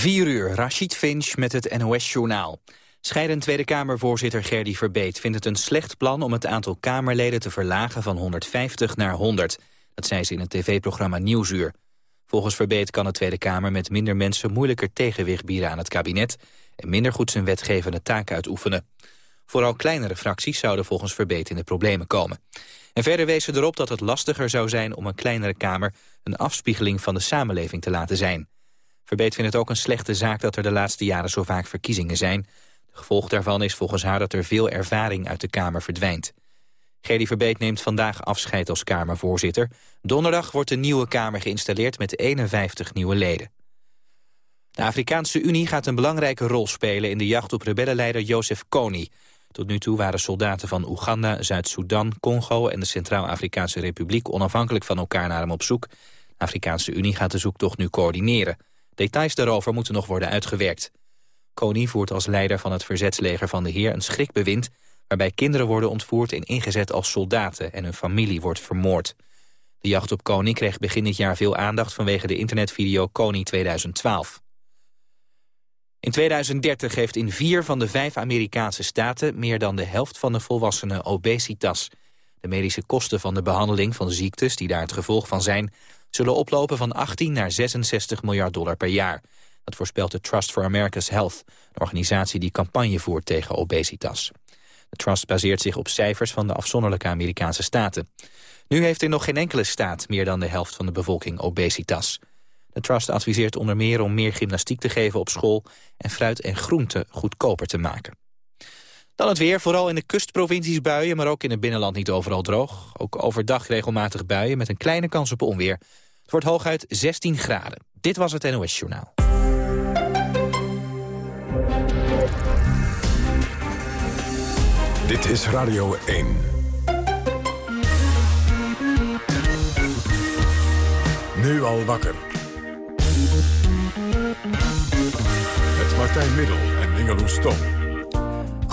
4 uur, Rashid Finch met het NOS-journaal. Scheidend Tweede Kamervoorzitter Gerdy Verbeet vindt het een slecht plan... om het aantal Kamerleden te verlagen van 150 naar 100. Dat zei ze in het tv-programma Nieuwsuur. Volgens Verbeet kan de Tweede Kamer met minder mensen... moeilijker tegenwicht bieden aan het kabinet... en minder goed zijn wetgevende taak uitoefenen. Vooral kleinere fracties zouden volgens Verbeet in de problemen komen. En verder wees ze erop dat het lastiger zou zijn om een kleinere Kamer... een afspiegeling van de samenleving te laten zijn... Verbeet vindt het ook een slechte zaak dat er de laatste jaren zo vaak verkiezingen zijn. De gevolg daarvan is volgens haar dat er veel ervaring uit de Kamer verdwijnt. Gerdy Verbeet neemt vandaag afscheid als Kamervoorzitter. Donderdag wordt de nieuwe Kamer geïnstalleerd met 51 nieuwe leden. De Afrikaanse Unie gaat een belangrijke rol spelen in de jacht op rebellenleider Jozef Kony. Tot nu toe waren soldaten van Oeganda, Zuid-Soedan, Congo en de Centraal-Afrikaanse Republiek onafhankelijk van elkaar naar hem op zoek. De Afrikaanse Unie gaat de zoektocht nu coördineren. Details daarover moeten nog worden uitgewerkt. Kony voert als leider van het verzetsleger van de Heer een schrikbewind... waarbij kinderen worden ontvoerd en ingezet als soldaten... en hun familie wordt vermoord. De jacht op Kony kreeg begin dit jaar veel aandacht... vanwege de internetvideo Kony 2012. In 2030 heeft in vier van de vijf Amerikaanse staten... meer dan de helft van de volwassenen obesitas. De medische kosten van de behandeling van ziektes die daar het gevolg van zijn zullen oplopen van 18 naar 66 miljard dollar per jaar. Dat voorspelt de Trust for America's Health, een organisatie die campagne voert tegen obesitas. De trust baseert zich op cijfers van de afzonderlijke Amerikaanse staten. Nu heeft er nog geen enkele staat meer dan de helft van de bevolking obesitas. De trust adviseert onder meer om meer gymnastiek te geven op school... en fruit en groenten goedkoper te maken. Dan het weer, vooral in de kustprovincies buien... maar ook in het binnenland niet overal droog. Ook overdag regelmatig buien met een kleine kans op onweer. Het wordt hooguit 16 graden. Dit was het NOS Journaal. Dit is Radio 1. Nu al wakker. Met Martijn Middel en Ingeloes Stom.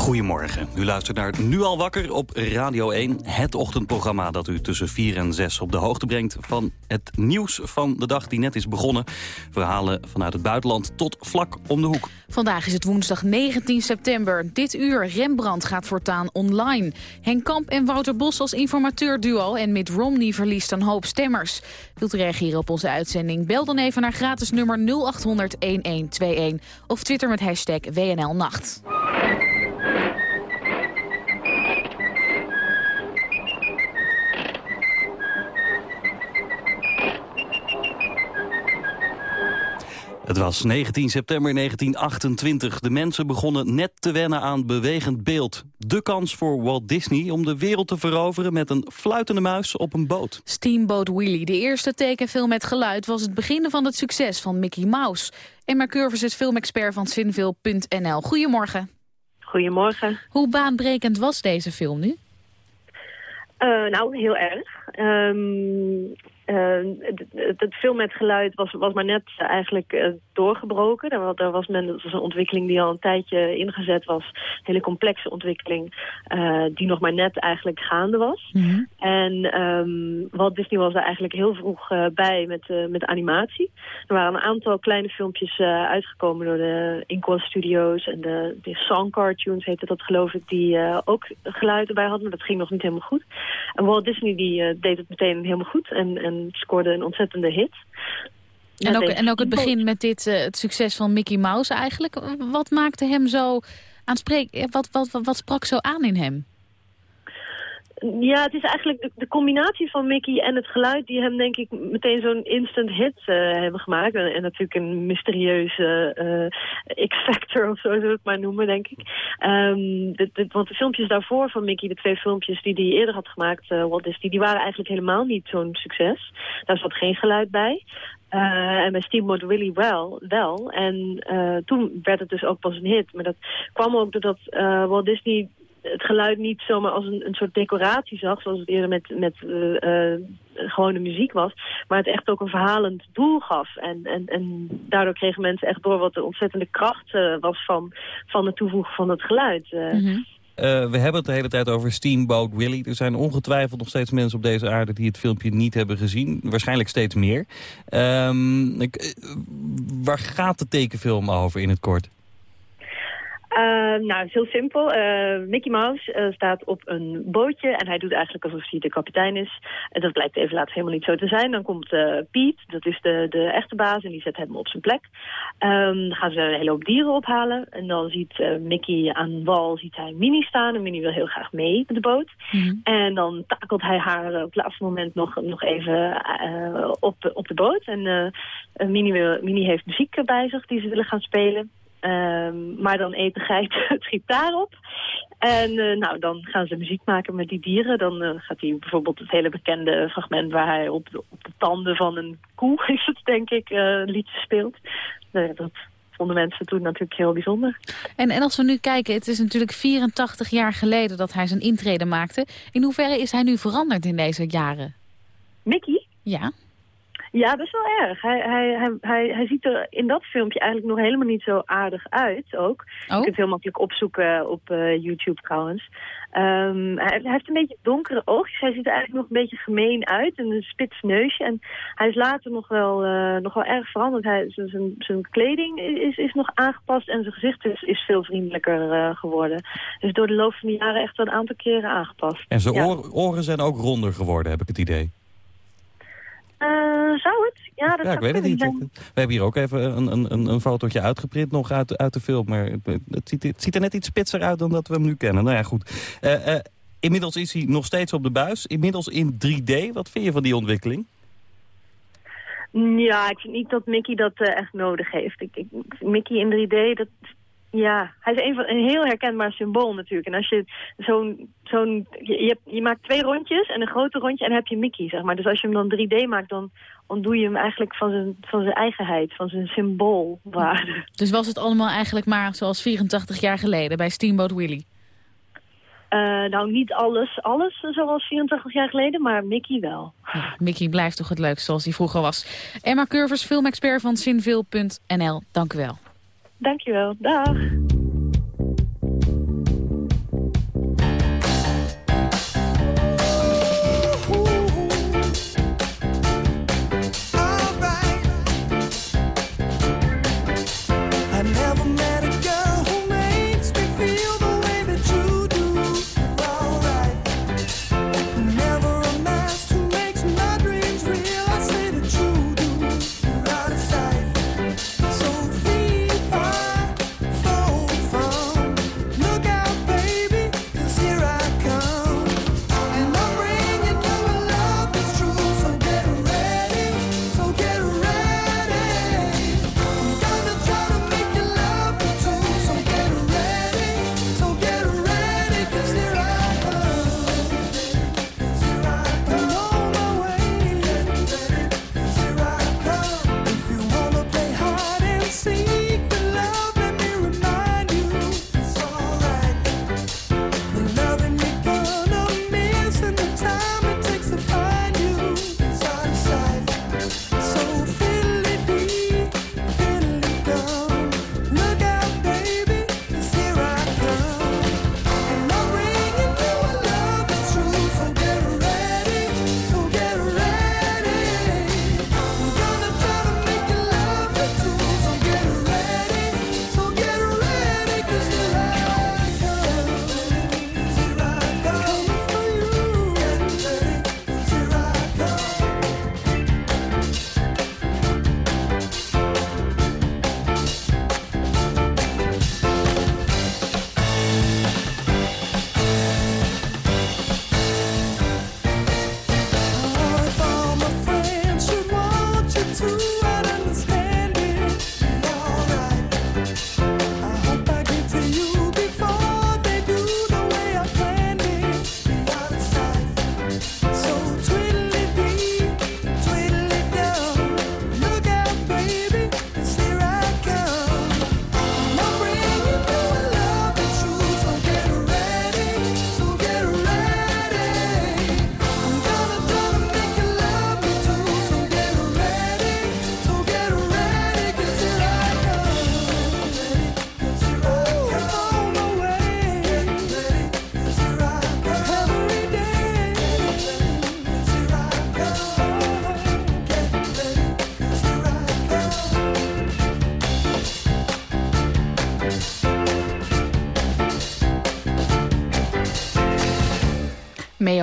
Goedemorgen. U luistert naar Nu al wakker op Radio 1. Het ochtendprogramma dat u tussen 4 en 6 op de hoogte brengt... van het nieuws van de dag die net is begonnen. Verhalen vanuit het buitenland tot vlak om de hoek. Vandaag is het woensdag 19 september. Dit uur Rembrandt gaat voortaan online. Henk Kamp en Wouter Bos als informateur-duo... en Mitt Romney verliest een hoop stemmers. Wilt u reageren op onze uitzending? Bel dan even naar gratis nummer 0800-1121... of twitter met hashtag WNLNacht. Het was 19 september 1928. De mensen begonnen net te wennen aan bewegend beeld. De kans voor Walt Disney om de wereld te veroveren... met een fluitende muis op een boot. Steamboat Willie, de eerste tekenfilm met geluid... was het begin van het succes van Mickey Mouse. Emma Curvers is filmexpert van Sinville.nl. Goedemorgen. Goedemorgen. Hoe baanbrekend was deze film nu? Uh, nou, heel erg. Um, uh, het, het film met geluid was, was maar net eigenlijk uh, doorgebroken. Daar, daar, was men, dat was een ontwikkeling die al een tijdje ingezet was. Een hele complexe ontwikkeling uh, die nog maar net eigenlijk gaande was. Mm -hmm. En um, Walt Disney was er eigenlijk heel vroeg bij met, met animatie. Er waren een aantal kleine filmpjes uitgekomen door de Inkwell Studios en de, de Song Cartoons heette dat geloof ik, die ook geluid erbij hadden. Maar dat ging nog niet helemaal goed. En Walt Disney die deed het meteen helemaal goed en, en scoorde een ontzettende hit. En ook, en ook het begin met dit, uh, het succes van Mickey Mouse eigenlijk. Wat maakte hem zo aanspreek? Wat, wat, wat, wat sprak zo aan in hem? Ja, het is eigenlijk de, combinatie van Mickey en het geluid... die hem denk ik meteen zo'n instant hit uh, hebben gemaakt. En, natuurlijk een mysterieuze uh, X-factor of zo zullen we het maar noemen, denk ik. De, de, want de filmpjes daarvoor van Mickey, de twee filmpjes die hij eerder had gemaakt... Uh, Walt Disney, die waren eigenlijk helemaal niet zo'n succes. Daar zat geen geluid bij. En bij Steamboat Willie wel, wel. En toen werd het dus ook pas een hit. Maar dat kwam ook doordat Walt Disney het geluid niet zomaar als een, een soort decoratie zag... zoals het eerder met, met uh, uh, gewone muziek was... maar het echt ook een verhalend doel gaf. En, en, en daardoor kregen mensen echt door wat de ontzettende kracht uh, was... van, van het toevoegen van het geluid. Mm -hmm. Uh, we hebben het de hele tijd over Steamboat Willie. Er zijn ongetwijfeld nog steeds mensen op deze aarde die het filmpje niet hebben gezien. Waarschijnlijk steeds meer. Um, ik, waar gaat de tekenfilm over in het kort? Uh, nou, het is heel simpel. Uh, Mickey Mouse uh, staat op een bootje en hij doet eigenlijk alsof hij de kapitein is. En dat blijkt even later helemaal niet zo te zijn. Dan komt Piet, dat is de, de echte baas, en die zet hem op zijn plek. Um, dan gaan ze een hele hoop dieren ophalen. En dan ziet Mickey aan wal ziet hij Minnie staan. En Minnie wil heel graag mee met de boot. Mm. En dan takelt hij haar op het laatste moment nog, nog even op, op de boot. En Minnie, wil, Minnie heeft muziek bij zich die ze willen gaan spelen. Um, maar dan eet de geit het gitaar op. En uh, nou, dan gaan ze muziek maken met die dieren. Dan uh, gaat hij bijvoorbeeld het hele bekende fragment... waar hij op de, op de tanden van een koe, is het denk ik, uh, liedje speelt. Nou, dat vonden mensen toen natuurlijk heel bijzonder. En, en als we nu kijken, het is natuurlijk 84 jaar geleden... dat hij zijn intrede maakte. In hoeverre is hij nu veranderd in deze jaren? Mickey? Ja. Ja, best wel erg. Hij, hij, hij, hij, hij ziet er in dat filmpje eigenlijk nog helemaal niet zo aardig uit ook. Oh. Je kunt het heel makkelijk opzoeken op uh, YouTube trouwens. Um, hij, hij, heeft een beetje donkere oogjes. Hij ziet er eigenlijk nog een beetje gemeen uit. En een spits neusje. En hij is later nog wel, uh, nog wel erg veranderd. Hij, zijn, zijn kleding is, is nog aangepast. En zijn gezicht is, is veel vriendelijker uh, geworden. Dus door de loop van de jaren echt wel een aantal keren aangepast. En zijn ja. oor, oren zijn ook ronder geworden, heb ik het idee. Uh, zou het? Ja, dat ja ik weet het niet. We hebben hier ook even een, een, een fotootje uitgeprint nog uit, uit de film. Maar het ziet, het ziet er net iets spitser uit dan dat we hem nu kennen. Nou ja, goed. Uh, uh, inmiddels is hij nog steeds op de buis. Inmiddels in 3D. Wat vind je van die ontwikkeling? Ja, ik vind niet dat Mickey dat echt nodig heeft. Ik, ik, Mickey in 3D, dat, ja, hij is een, van, een heel herkenbaar symbool natuurlijk. En als je zo'n... zo'n je, je, je, maakt twee rondjes en een grote rondje en dan heb je Mickey, zeg maar. Dus als je hem dan 3D maakt, dan ontdoe je hem eigenlijk van zijn, van zijn eigenheid, van zijn symboolwaarde. Dus was het allemaal eigenlijk maar zoals 84 jaar geleden bij Steamboat Willie? Uh, nou, niet alles, alles zoals 84 jaar geleden, maar Mickey wel. Ja, Mickey blijft toch het leukste zoals hij vroeger was. Emma Curvers, filmexpert van Sinville.nl. Dank u wel. Dankjewel. Dag.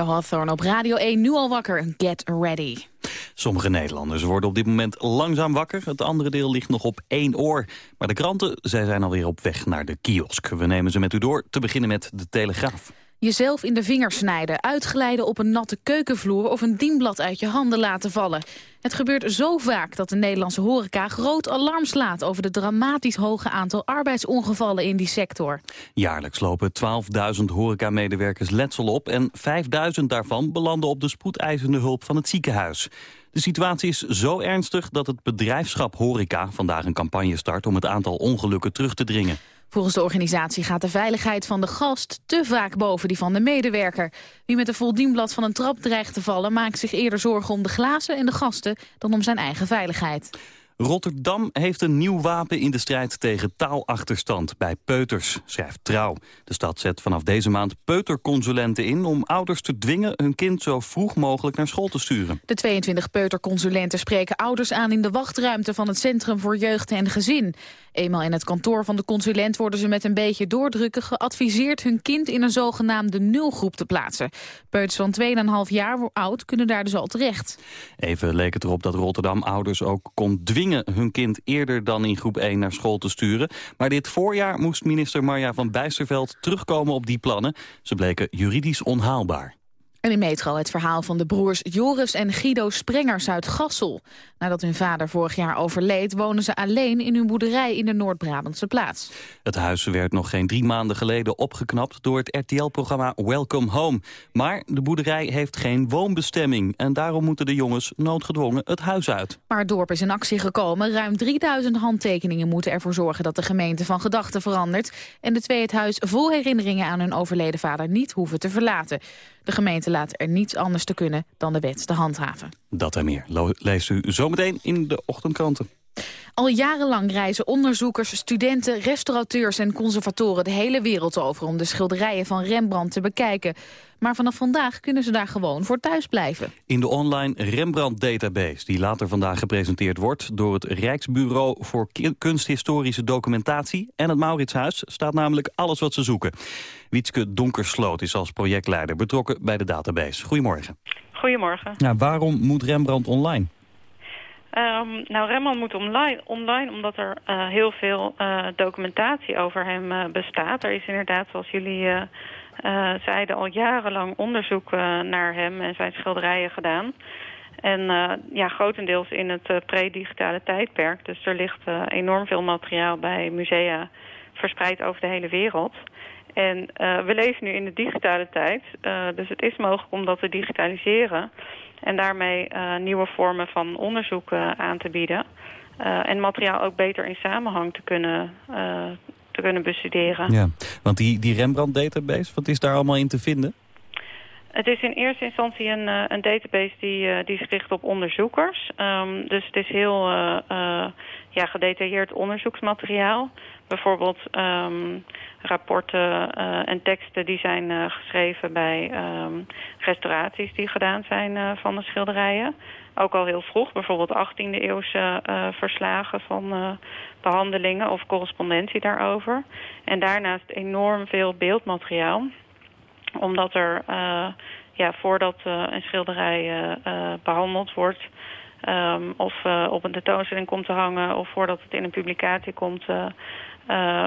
Hawthorne op Radio 1, nu al wakker. Get ready. Sommige Nederlanders worden op dit moment langzaam wakker. Het andere deel ligt nog op één oor. Maar de kranten zij zijn alweer op weg naar de kiosk. We nemen ze met u door, te beginnen met de Telegraaf. Jezelf in de vingers snijden, uitglijden op een natte keukenvloer... of een dienblad uit je handen laten vallen. Het gebeurt zo vaak dat de Nederlandse horeca groot alarm slaat... over de dramatisch hoge aantal arbeidsongevallen in die sector. Jaarlijks lopen 12.000 horecamedewerkers letsel op... en 5.000 daarvan belanden op de spoedeisende hulp van het ziekenhuis. De situatie is zo ernstig dat het bedrijfschap Horeca vandaag een campagne start... om het aantal ongelukken terug te dringen. Volgens de organisatie gaat de veiligheid van de gast te vaak boven die van de medewerker. Wie met een voldienblad van een trap dreigt te vallen... maakt zich eerder zorgen om de glazen en de gasten dan om zijn eigen veiligheid. Rotterdam heeft een nieuw wapen in de strijd tegen taalachterstand bij peuters, schrijft Trouw. De stad zet vanaf deze maand peuterconsulenten in om ouders te dwingen hun kind zo vroeg mogelijk naar school te sturen. De 22 peuterconsulenten spreken ouders aan in de wachtruimte van het Centrum voor Jeugd en Gezin. Eenmaal in het kantoor van de consulent worden ze met een beetje doordrukken geadviseerd hun kind in een zogenaamde nulgroep te plaatsen. Peuters van 2,5 jaar oud kunnen daar dus al terecht. Even leek het erop dat Rotterdam ouders ook kon dwingen hun kind eerder dan in groep 1 naar school te sturen. Maar dit voorjaar moest minister Marja van Bijsterveld terugkomen op die plannen. Ze bleken juridisch onhaalbaar. En in Metro het verhaal van de broers Joris en Guido Sprengers uit Gassel. Nadat hun vader vorig jaar overleed, wonen ze alleen in hun boerderij in de Noord-Brabantse plaats. Het huis werd nog geen drie maanden geleden opgeknapt door het RTL-programma Welcome Home. Maar de boerderij heeft geen woonbestemming en daarom moeten de jongens noodgedwongen het huis uit. Maar het dorp is in actie gekomen. Ruim 3000 handtekeningen moeten ervoor zorgen dat de gemeente van gedachten verandert. En de twee het huis vol herinneringen aan hun overleden vader niet hoeven te verlaten. De gemeente laat er niets anders te kunnen dan de wet te handhaven. Dat en meer leest u zometeen in de ochtendkranten. Al jarenlang reizen onderzoekers, studenten, restaurateurs en conservatoren de hele wereld over om de schilderijen van Rembrandt te bekijken. Maar vanaf vandaag kunnen ze daar gewoon voor thuis blijven. In de online Rembrandt-database, die later vandaag gepresenteerd wordt... door het Rijksbureau voor Kunsthistorische Documentatie en het Mauritshuis... staat namelijk alles wat ze zoeken. Wietske Donkersloot is als projectleider betrokken bij de database. Goedemorgen. Goedemorgen. Ja, waarom moet Rembrandt online? Um, nou, Rembrandt moet online, online omdat er uh, heel veel uh, documentatie over hem uh, bestaat. Er is inderdaad, zoals jullie zeiden, al jarenlang onderzoek naar hem en zijn schilderijen gedaan. En ja, grotendeels in het pre-digitale tijdperk. Dus er ligt enorm veel materiaal bij musea verspreid over de hele wereld. En uh, we leven nu in de digitale tijd, uh, dus het is mogelijk om dat te digitaliseren. En daarmee uh, nieuwe vormen van onderzoek aan te bieden. en materiaal ook beter in samenhang te kunnen, te kunnen bestuderen. Ja, want die, die Rembrandt-database, wat is daar allemaal in te vinden? Het is in eerste instantie een, een database die, die zich richt op onderzoekers. Um, dus het is heel ja, gedetailleerd onderzoeksmateriaal. Bijvoorbeeld um, rapporten en teksten die zijn geschreven bij um, restauraties die gedaan zijn van de schilderijen. Ook al heel vroeg, bijvoorbeeld 18e eeuwse verslagen van behandelingen of correspondentie daarover. En daarnaast enorm veel beeldmateriaal. Omdat er, ja, voordat een schilderij behandeld wordt... Um, of op een tentoonstelling komt te hangen... of voordat het in een publicatie komt...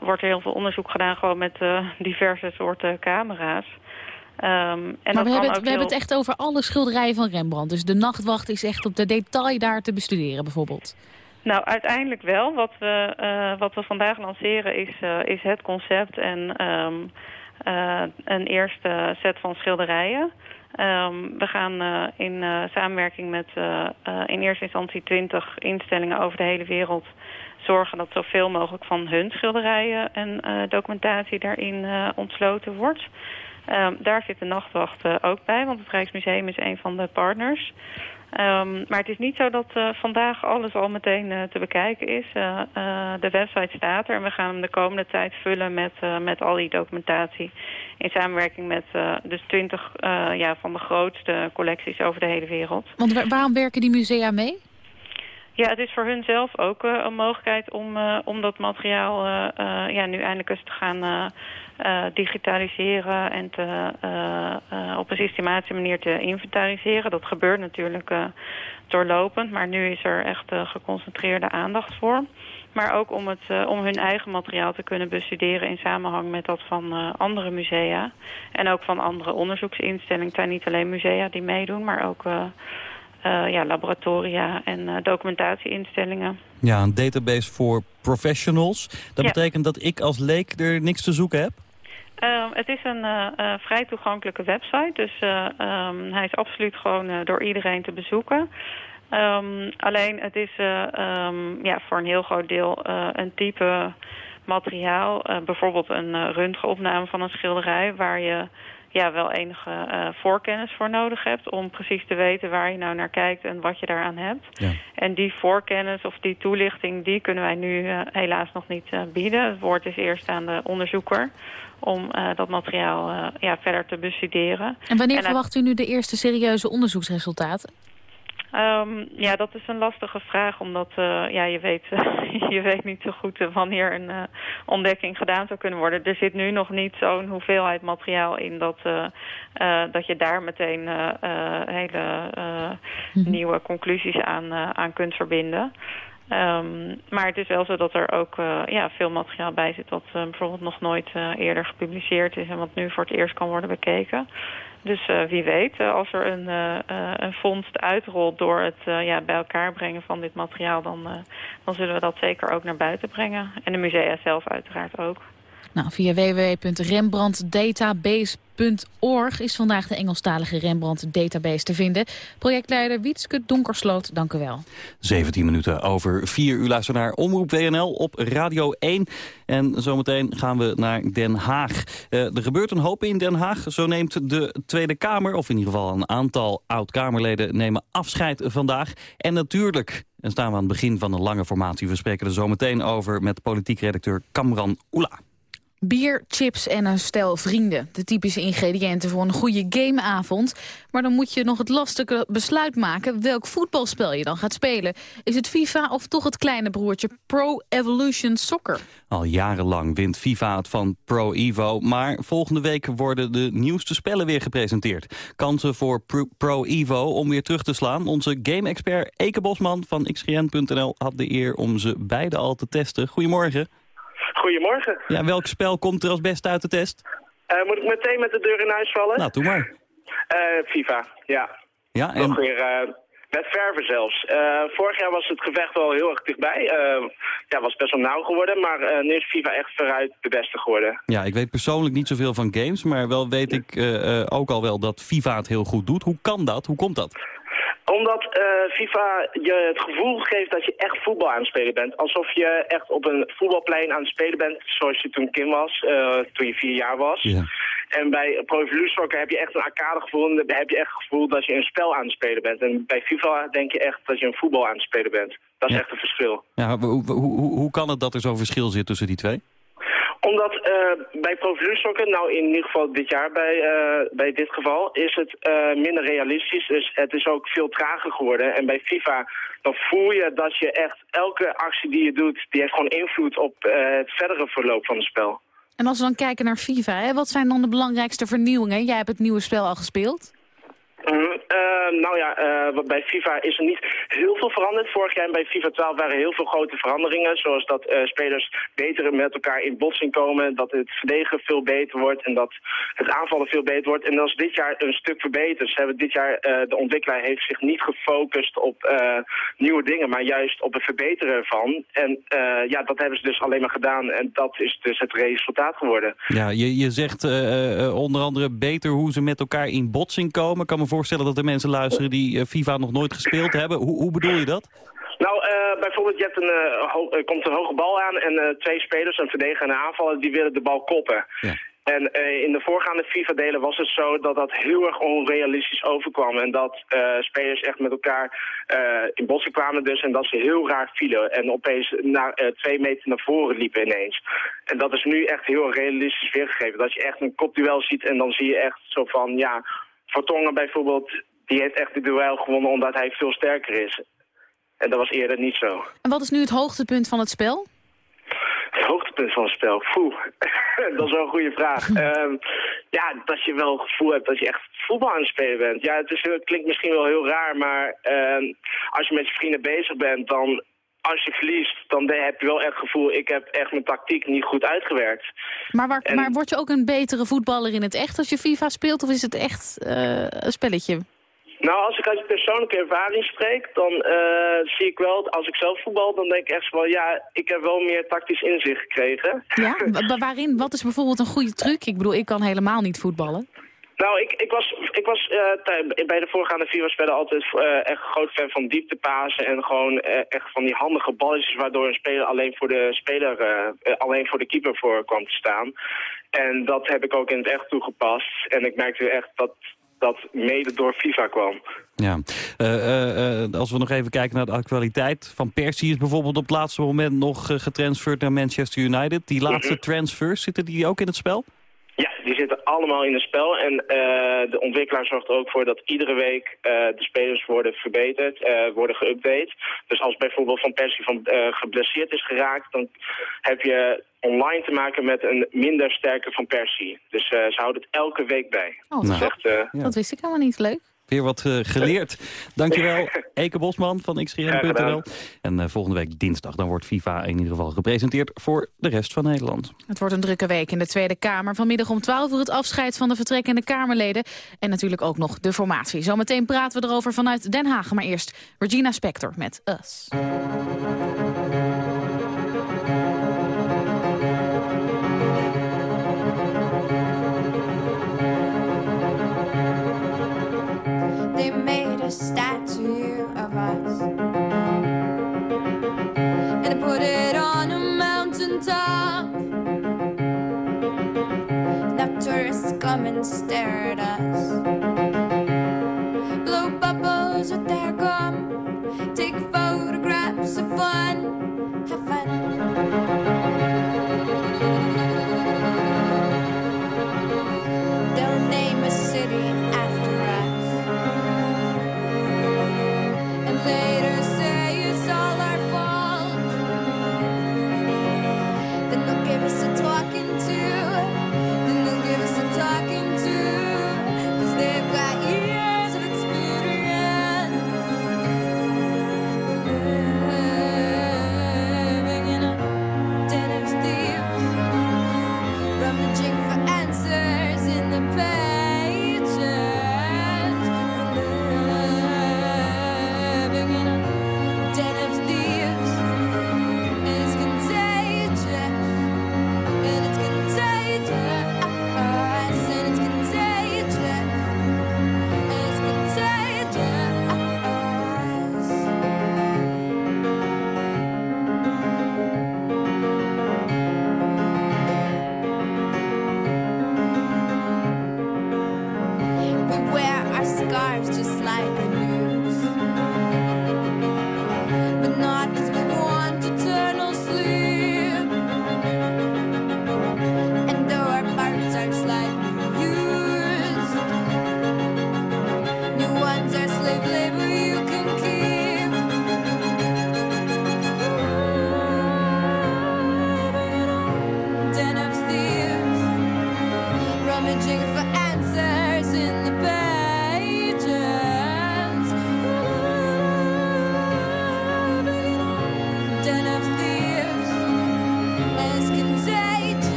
Wordt er heel veel onderzoek gedaan gewoon met diverse soorten camera's. Um, en maar we, hebben het, we hebben het echt over alle schilderijen van Rembrandt. Dus de nachtwacht is echt op de detail daar te bestuderen bijvoorbeeld. Nou, uiteindelijk wel. Wat we, uh, wat we vandaag lanceren is, uh, is het concept en um, uh, een eerste set van schilderijen. Um, we gaan uh, in uh, samenwerking met in eerste instantie 20 instellingen over de hele wereld zorgen dat zoveel mogelijk van hun schilderijen en documentatie daarin ontsloten wordt. Um, daar zit de nachtwacht ook bij, want het Rijksmuseum is een van de partners. Um, maar het is niet zo dat uh, vandaag alles al meteen uh, te bekijken is. Uh, de website staat er en we gaan hem de komende tijd vullen met, met al die documentatie. In samenwerking met dus twintig ja, van de grootste collecties over de hele wereld. Want waarom werken die musea mee? Ja, het is voor hun zelf ook een mogelijkheid om, om dat materiaal ja, nu eindelijk eens te gaan digitaliseren en te, op een systematische manier te inventariseren. Dat gebeurt natuurlijk doorlopend, maar nu is er echt geconcentreerde aandacht voor. Maar ook om, het, om hun eigen materiaal te kunnen bestuderen in samenhang met dat van andere musea. En ook van andere onderzoeksinstellingen. Het zijn niet alleen musea die meedoen, maar ook uh, ja, laboratoria en documentatieinstellingen. Ja, een database voor professionals. Dat betekent dat ik als leek er niks te zoeken heb? Uh, het is een uh, vrij toegankelijke website, dus um, hij is absoluut gewoon door iedereen te bezoeken. Um, alleen het is um, ja, voor een heel groot deel een type materiaal. Bijvoorbeeld een röntgenopname van een schilderij... waar je ja, wel enige voorkennis voor nodig hebt... om precies te weten waar je nou naar kijkt en wat je daaraan hebt. Ja. En die voorkennis of die toelichting... die kunnen wij nu helaas nog niet bieden. Het woord is eerst aan de onderzoeker om dat materiaal ja, verder te bestuderen. En wanneer verwacht u nu de eerste serieuze onderzoeksresultaten? Um, ja, dat is een lastige vraag, omdat uh, ja, je, weet, je weet niet zo goed wanneer een uh, ontdekking gedaan zou kunnen worden. Er zit nu nog niet zo'n hoeveelheid materiaal in dat, uh, dat je daar meteen hele mhm. nieuwe conclusies aan, aan kunt verbinden. Um, maar het is wel zo dat er ook uh, ja, veel materiaal bij zit... wat uh, bijvoorbeeld nog nooit uh, eerder gepubliceerd is... en wat nu voor het eerst kan worden bekeken. Dus wie weet, als er een, een vondst uitrolt door het ja, bij elkaar brengen van dit materiaal... Dan, dan zullen we dat zeker ook naar buiten brengen. En de musea zelf uiteraard ook. Nou, via www.rembrandtdatabase.org is vandaag de Engelstalige Rembrandt database te vinden. Projectleider Wietske Donkersloot, dank u wel. 17 minuten over 4 uur luisteren naar Omroep WNL op Radio 1. En zometeen gaan we naar Den Haag. Uh, er gebeurt een hoop in Den Haag. Zo neemt de Tweede Kamer, of in ieder geval een aantal oud-Kamerleden... nemen afscheid vandaag. En natuurlijk en staan we aan het begin van een lange formatie. We spreken er zo meteen over met politiek redacteur Kamran Oela. Bier, chips en een stel vrienden. De typische ingrediënten voor een goede gameavond. Maar dan moet je nog het lastige besluit maken... welk voetbalspel je dan gaat spelen. Is het FIFA of toch het kleine broertje Pro Evolution Soccer? Al jarenlang wint FIFA het van Pro Evo... maar volgende week worden de nieuwste spellen weer gepresenteerd. Kansen voor Pro, Evo om weer terug te slaan. Onze game-expert Eke Bosman van xgn.nl had de eer om ze beide al te testen. Goedemorgen. Goedemorgen. Ja, welk spel komt er als beste uit de test? Uh, moet ik meteen met de deur in huis vallen? Nou, doe maar. Uh, FIFA, ja. Ja, en... Nog weer uh, met verven zelfs. vorig jaar was het gevecht wel heel erg dichtbij. ja, was best wel nauw geworden, maar nu is FIFA echt veruit de beste geworden. Ja, ik weet persoonlijk niet zoveel van games, maar wel weet ik ook al wel dat FIFA het heel goed doet. Hoe kan dat? Hoe komt dat? Omdat uh, FIFA je het gevoel geeft dat je echt voetbal aan het spelen bent. Alsof je echt op een voetbalplein aan het spelen bent, zoals je toen kind was, uh, toen je vier jaar was. Ja. En bij Pro Evolution heb je echt een arcade gevoel en heb je echt het gevoel dat je een spel aan het spelen bent. En bij FIFA denk je echt dat je een voetbal aan het spelen bent. Dat is echt een verschil. Ja, hoe, hoe, hoe kan het dat er zo'n verschil zit tussen die twee? Omdat uh, bij Profielsokken, nou in ieder geval dit jaar bij, uh, bij dit geval, is het uh, minder realistisch. Dus het is ook veel trager geworden. En bij FIFA, dan voel je dat je echt elke actie die je doet, die heeft gewoon invloed op het verdere verloop van het spel. En als we dan kijken naar FIFA, hè, wat zijn dan de belangrijkste vernieuwingen? Jij hebt het nieuwe spel al gespeeld. Uh, nou ja, uh, bij FIFA is er niet heel veel veranderd. Vorig jaar bij FIFA 12 waren heel veel grote veranderingen. Zoals dat uh, spelers beter met elkaar in botsing komen. Dat het verdedigen veel beter wordt. En dat het aanvallen veel beter wordt. En dat is dit jaar een stuk verbeterd. Dus hebben dit jaar, de ontwikkelaar heeft zich niet gefocust op nieuwe dingen. Maar juist op het verbeteren ervan. En ja, dat hebben ze dus alleen maar gedaan. En dat is dus het resultaat geworden. Ja, je, je zegt onder andere beter hoe ze met elkaar in botsing komen. Kan me voorstellen dat er mensen luisteren die uh, FIFA nog nooit gespeeld hebben. Hoe, hoe bedoel je dat? Nou, uh, bijvoorbeeld je hebt een, uh, komt een hoge bal aan en twee spelers, een verdediger en een aanvaller, die willen de bal koppen. Ja. En in de voorgaande FIFA-delen was het zo dat dat heel erg onrealistisch overkwam. En dat spelers echt met elkaar in bossen kwamen dus. En dat ze heel raar vielen. En opeens naar, twee meter naar voren liepen ineens. En dat is nu echt heel realistisch weergegeven. Dat je echt een kopduel ziet en dan zie je echt zo van... ja Vertongen bijvoorbeeld, die heeft echt de duel gewonnen omdat hij veel sterker is. En dat was eerder niet zo. En wat is nu het hoogtepunt van het spel? Het hoogtepunt van het spel? Poeh, dat is wel een goede vraag. Ehm, ja, dat je wel het gevoel hebt dat je echt voetbal aan het spelen bent. Ja, het, is, het klinkt misschien wel heel raar, maar ehm, als je met je vrienden bezig bent, dan als je verliest, dan heb je wel echt het gevoel... ik heb echt mijn tactiek niet goed uitgewerkt. Maar, waar, maar word je ook een betere voetballer in het echt als je FIFA speelt... of is het echt uh, een spelletje? Nou, als ik uit persoonlijke ervaring spreek, dan uh, zie ik wel, als ik zelf voetbal, dan denk ik echt wel, ja, ik heb wel meer tactisch inzicht gekregen. Ja, waarin? Wat is bijvoorbeeld een goede truc? Ik bedoel, ik kan helemaal niet voetballen. Nou, ik, ik was, ik was uh, bij de voorgaande vier spelen altijd uh, echt groot fan van dieptepasen en gewoon uh, echt van die handige balletjes waardoor een speler alleen voor de speler, alleen voor de keeper voor kwam te staan. En dat heb ik ook in het echt toegepast. En ik merkte echt dat dat mede door FIFA kwam. Ja, als we nog even kijken naar de actualiteit. Van Persie is bijvoorbeeld op het laatste moment nog getransferred naar Manchester United. Die laatste mhm. transfers, zitten die ook in het spel? Ja, die zitten allemaal in het spel. En uh, de ontwikkelaar zorgt er ook voor dat iedere week uh, de spelers worden verbeterd, uh, worden geüpdate. Dus als bijvoorbeeld Van Persie van, geblesseerd is geraakt, dan heb je online te maken met een minder sterke Van Persie. Dus ze houden het elke week bij. Oh, dat, echt, dat wist ik helemaal niet. Leuk. Weer wat uh, geleerd. Dankjewel, Eke Bosman van xgm.nl. En uh, volgende week dinsdag dan wordt FIFA in ieder geval gepresenteerd voor de rest van Nederland. Het wordt een drukke week in de Tweede Kamer. Vanmiddag om 12 uur het afscheid van de vertrekkende Kamerleden. En natuurlijk ook nog de formatie. Zometeen praten we erover vanuit Den Haag. Maar eerst Regina Spector met Us. Statue of us and put it on a mountain top. Now tourists come and stare at us.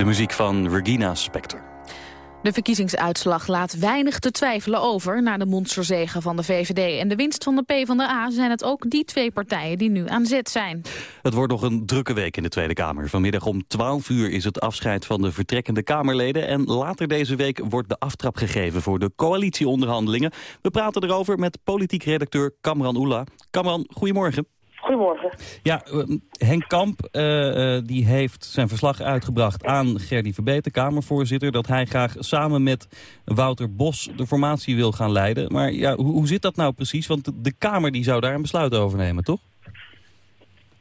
De muziek van Regina Spector. De verkiezingsuitslag laat weinig te twijfelen over... na de monsterzegen van de VVD en de winst van de PvdA... zijn het ook die twee partijen die nu aan zet zijn. Het wordt nog een drukke week in de Tweede Kamer. Vanmiddag om 12 uur is het afscheid van de vertrekkende Kamerleden... en later deze week wordt de aftrap gegeven voor de coalitieonderhandelingen. We praten erover met politiek redacteur Kamran Oela. Kamran, goedemorgen. Goedemorgen. Ja, eh, Henk Kamp eh, eh, die heeft zijn verslag uitgebracht aan Gerdy Verbeten, Kamervoorzitter... dat hij graag samen met Wouter Bos de formatie wil gaan leiden. Maar ja, hoe, hoe zit dat nou precies? Want de, Kamer die zou daar een besluit over nemen, toch?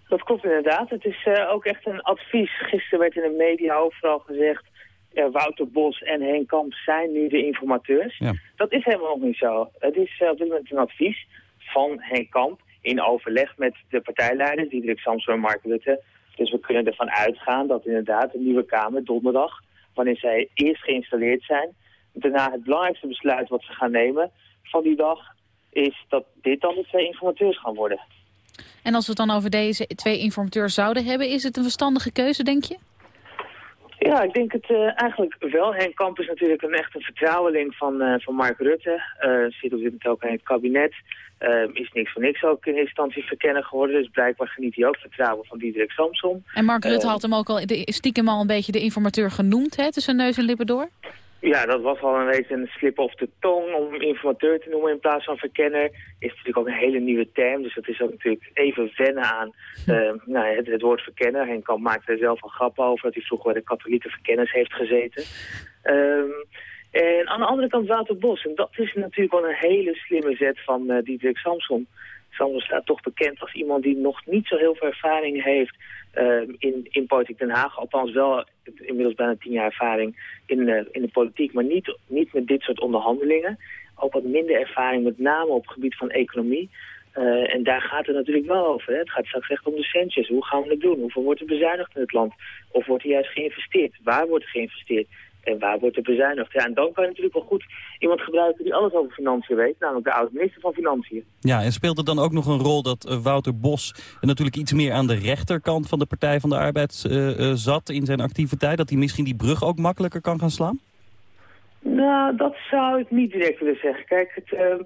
Dat klopt inderdaad. Het is eh, ook echt een advies. Gisteren werd in de media overal gezegd... Wouter Bos en Henk Kamp zijn nu de informateurs. Ja. Dat is helemaal nog niet zo. Het is op dit moment een advies van Henk Kamp... in overleg met de partijleiders, Diederik Samson en Mark Rutte. Dus we kunnen ervan uitgaan dat inderdaad de nieuwe Kamer donderdag... wanneer zij eerst geïnstalleerd zijn... daarna het belangrijkste besluit wat ze gaan nemen van die dag... is dat dit dan de twee informateurs gaan worden. En als we het dan over deze twee informateurs zouden hebben... is het een verstandige keuze, denk je? Ja, ik denk het eh, eigenlijk wel. Henk Kamp is natuurlijk een echt een vertrouweling van, eh, van Mark Rutte. Eh, zit op dit moment ook in het kabinet. Is niks voor niks ook in instantie verkennen geworden. Dus blijkbaar geniet hij ook vertrouwen van Diederik Samson. En Mark Rutte had hem ook al de, stiekem al een beetje de informateur genoemd, hè, tussen neus en lippen door. Ja, dat was al een beetje een slip of de tong om informateur te noemen in plaats van verkenner. Is natuurlijk ook een hele nieuwe term, dus dat is ook natuurlijk even wennen aan eh, nou, ja, het, het woord verkenner. Henk Kamp maakte er zelf al grappen over dat hij vroeger bij de katholieke verkenners heeft gezeten. Ehm, en aan de andere kant Wouter Bos. En dat is natuurlijk wel een hele slimme zet van eh Diederik Samson. Samson staat toch bekend als iemand die nog niet zo heel veel ervaring heeft ehm, in, in politiek Den Haag. Althans wel inmiddels bijna tien jaar ervaring in, eh, in de politiek, maar niet, niet met dit soort onderhandelingen. Ook wat minder ervaring, met name op het gebied van economie. Eh, en daar gaat het natuurlijk wel over. Hè. Het gaat straks echt om de centjes. Hoe gaan we het doen? Hoeveel wordt er bezuinigd in het land? Of wordt er juist geïnvesteerd? Waar wordt er geïnvesteerd? En waar wordt er bezuinigd? Ja, en dan kan je natuurlijk wel goed iemand gebruiken die alles over financiën weet. Namelijk de oud-minister van Financiën. Ja, en speelt het dan ook nog een rol dat eh, Wouter Bos natuurlijk iets meer aan de rechterkant van de Partij van de Arbeid eh, eh, zat in zijn activiteit? Dat hij misschien die brug ook makkelijker kan gaan slaan? Nou, dat zou ik niet direct willen zeggen. Kijk, het,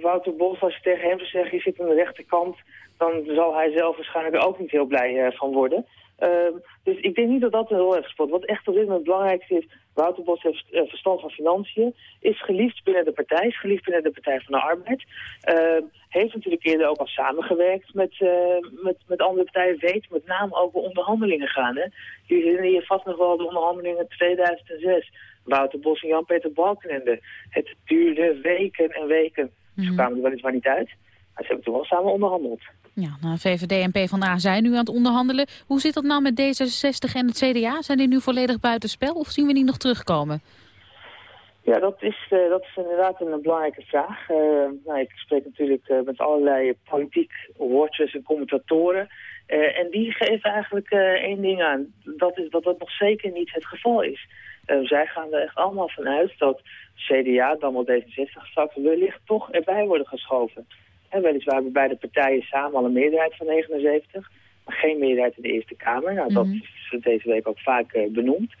Wouter Bos, als je tegen hem zou zeggen, je zit aan de rechterkant, dan zal hij zelf waarschijnlijk ook niet heel blij van worden. Ehm, dus ik denk niet dat dat een rol heeft gespeeld. Wat echt op dit moment het belangrijkste is, Wouter Bos heeft eh, verstand van financiën, is geliefd binnen de partij, is geliefd binnen de Partij van de Arbeid. Ehm, heeft natuurlijk eerder ook al samengewerkt met, eh, met, met andere partijen, weet met name over onderhandelingen gaan. Hè. Jullie herinneren je vast nog wel de onderhandelingen 2006. Wouter Bos en Jan-Peter Balkenende. Het duurde weken en weken. Ze kwamen er weliswaar niet uit, maar ze hebben toen wel samen onderhandeld. Ja, nou, VVD en PvdA zijn nu aan het onderhandelen. Hoe zit dat nou met D66 en het CDA? Zijn die nu volledig buitenspel of zien we die nog terugkomen? Ja, dat is, eh, dat is inderdaad een belangrijke vraag. Eh, nou, ik spreek natuurlijk eh, met allerlei politiek watchers en commentatoren. En die geven eigenlijk één ding aan. Dat is dat dat nog zeker niet het geval is. Zij gaan er echt allemaal van uit dat CDA, dan wel D66 straks wellicht toch erbij worden geschoven. En weliswaar hebben beide partijen samen al een meerderheid van 79, maar geen meerderheid in de Eerste Kamer. Nou, dat Mhm. is deze week ook vaak eh, benoemd.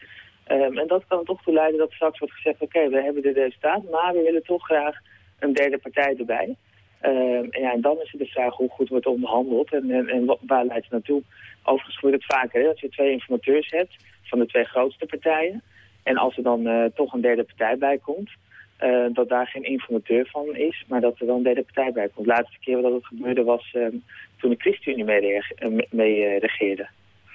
Ehm, en dat kan er toch toe leiden dat straks wordt gezegd, oké, we hebben de resultaat, maar we willen toch graag een derde partij erbij. Ehm, en, ja, en dan is het de vraag hoe goed wordt onderhandeld en, en, waar leidt het naartoe. Overigens gebeurt het vaker, hè, dat je twee informateurs hebt van de twee grootste partijen. En als er dan eh, toch een derde partij bij komt, eh, dat daar geen informateur van is, maar dat er wel een derde partij bij komt. De laatste keer dat het gebeurde was ehm, toen de ChristenUnie mee, rege- eh, mee, eh, regeerde.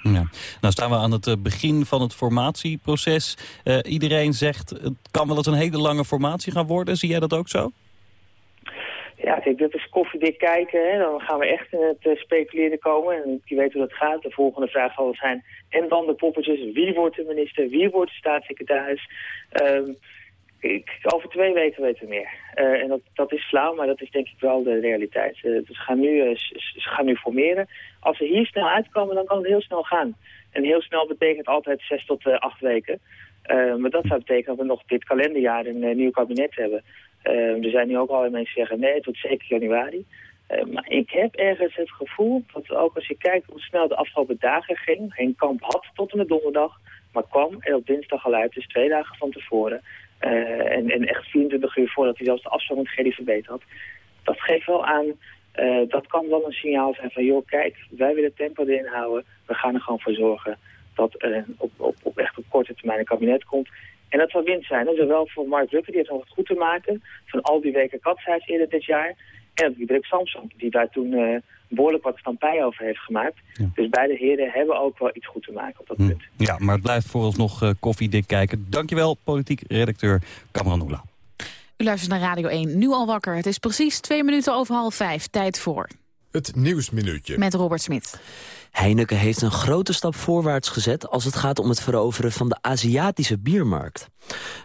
Ja. Nou staan we aan het eh, begin van het formatieproces. Eh, iedereen zegt het kan wel eens een hele lange formatie gaan worden. Zie jij dat ook zo? Ja, kijk, dit is koffiedik kijken. Hè. Dan gaan we echt in het eh, speculeren komen. En je weet hoe dat gaat. De volgende vraag zal zijn... En dan de poppetjes. Wie wordt de minister? Wie wordt de staatssecretaris? Ehm, over twee weken weten we meer. Eh, en dat, dat is flauw, maar dat is denk ik wel de realiteit. Eh, dus ze gaan, nu, eh, ze gaan nu formeren. Als ze hier snel uitkomen, dan kan het heel snel gaan. En heel snel betekent altijd zes tot acht weken. Maar dat zou betekenen dat we nog dit kalenderjaar een nieuw kabinet hebben. Er zijn nu ook allerlei mensen die zeggen, nee, wordt zeker januari. Maar ik heb ergens het gevoel dat ook als je kijkt hoe snel de afgelopen dagen ging... Henk Kamp had tot en met donderdag, maar kwam er op dinsdag al uit, dus twee dagen van tevoren... eh, en, en echt 24 uur voordat hij zelfs de afstand met GDVB had. Dat geeft wel aan, eh, dat kan wel een signaal zijn van... joh, kijk, wij willen tempo erin houden. We gaan er gewoon voor zorgen dat er op, op, op echt op korte termijn een kabinet komt. En dat zal winst zijn. hè. Zowel voor Mark Rutte, die heeft nog wat goed te maken... van al die weken katshuis eerder dit jaar... en Diederik Samson, die daar toen eh, behoorlijk wat stampij over heeft gemaakt. Dus beide heren hebben ook wel iets goed te maken op dat Hm. punt. Ja, maar het blijft vooralsnog eh, koffiedik kijken. Dankjewel, politiek redacteur Cameron Oela. U luistert naar Radio 1, nu al wakker. Het is precies twee minuten over half vijf. Tijd voor. Het Nieuwsminuutje. Met Robert Smit. Heineken heeft een grote stap voorwaarts gezet als het gaat om het veroveren van de Aziatische biermarkt.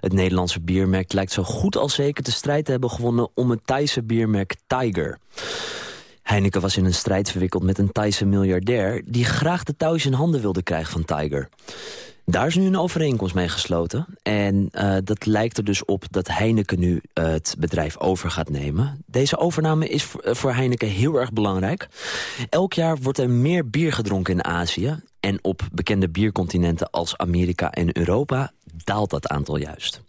Het Nederlandse biermerk lijkt zo goed als zeker de strijd te hebben gewonnen om het Thaise biermerk Tiger. Heineken was in een strijd verwikkeld met een Thaise miljardair... die graag de touwtjes in handen wilde krijgen van Tiger. Daar is nu een overeenkomst mee gesloten. En eh, dat lijkt er dus op dat Heineken nu eh, het bedrijf over gaat nemen. Deze overname is voor, eh, voor Heineken heel erg belangrijk. Elk jaar wordt er meer bier gedronken in Azië. En op bekende biercontinenten als Amerika en Europa daalt dat aantal juist.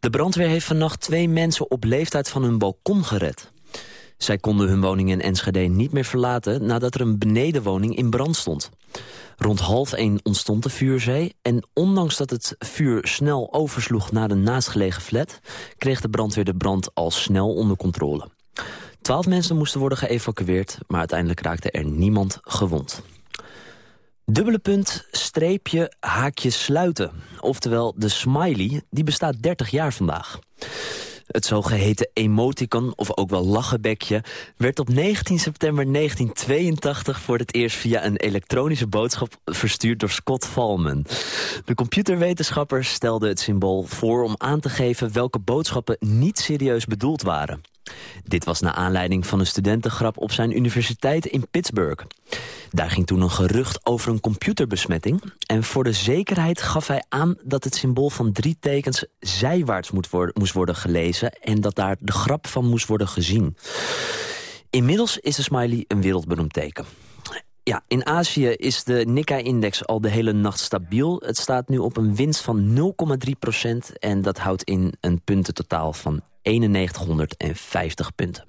De brandweer heeft vannacht twee mensen op leeftijd van hun balkon gered. Zij konden hun woning in Enschede niet meer verlaten... nadat er een benedenwoning in brand stond. Rond half één ontstond de vuurzee... en ondanks dat het vuur snel oversloeg naar een naastgelegen flat... kreeg de brandweer de brand al snel onder controle. Twaalf mensen moesten worden geëvacueerd... maar uiteindelijk raakte er niemand gewond. Dubbele punt, streepje, haakje sluiten. Oftewel, de smiley, die bestaat 30 jaar vandaag. Het zogeheten emoticon, of ook wel lachenbekje... werd op 19 september 1982 voor het eerst via een elektronische boodschap verstuurd door Scott Falman. De computerwetenschapper stelde het symbool voor om aan te geven welke boodschappen niet serieus bedoeld waren. Dit was naar aanleiding van een studentengrap op zijn universiteit in Pittsburgh. Daar ging toen een gerucht over een computerbesmetting... en voor de zekerheid gaf hij aan dat het symbool van drie tekens... zijwaarts moet worden, moest worden gelezen en dat daar de grap van moest worden gezien. Inmiddels is de smiley een wereldberoemd teken. Ja, in Azië is de Nikkei-index al de hele nacht stabiel. Het staat nu op een winst van 0,3 procent... en dat houdt in een puntentotaal van 9150 punten.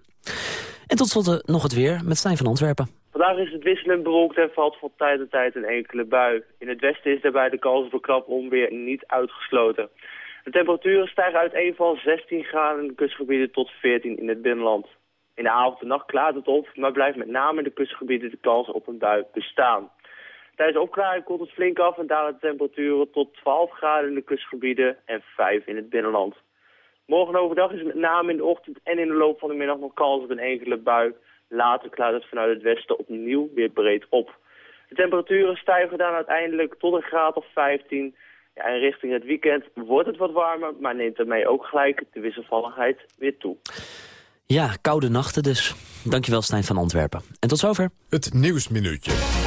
En tot slot eh, nog het weer met Stijn van Antwerpen. Vandaag is het wisselend bewolkt en valt van tijd tot tijd een enkele bui. In het westen is daarbij de kans op krap onweer niet uitgesloten. De temperaturen stijgen uiteen van 16 graden in de kustgebieden tot 14 in het binnenland. In de avond en nacht klaart het op, maar blijft met name in de kustgebieden de kans op een bui bestaan. Tijdens de opklaring komt het flink af en dalen de temperaturen tot 12 graden in de kustgebieden en 5 in het binnenland. Morgen overdag is met name in de ochtend en in de loop van de middag nog kans op een enkele bui. Later klaart het vanuit het westen opnieuw weer breed op. De temperaturen stijgen dan uiteindelijk tot een graad of 15. Ja, en richting het weekend wordt het wat warmer, maar neemt daarmee ook gelijk de wisselvalligheid weer toe. Ja, koude nachten dus. Dankjewel Stijn van Antwerpen. En tot zover. Het Nieuwsminuutje.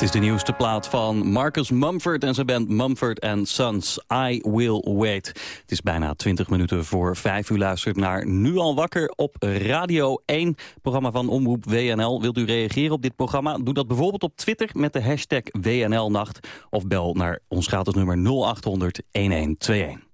Het is de nieuwste plaat van Marcus Mumford en zijn band Mumford Sons. I Will Wait. Het is bijna 20 minuten voor 5 uur luistert naar Nu al wakker op Radio 1. Programma van Omroep WNL. Wilt u reageren op dit programma? Doe dat bijvoorbeeld op Twitter met de hashtag WNLnacht. Of bel naar ons gratis nummer 0800 1121.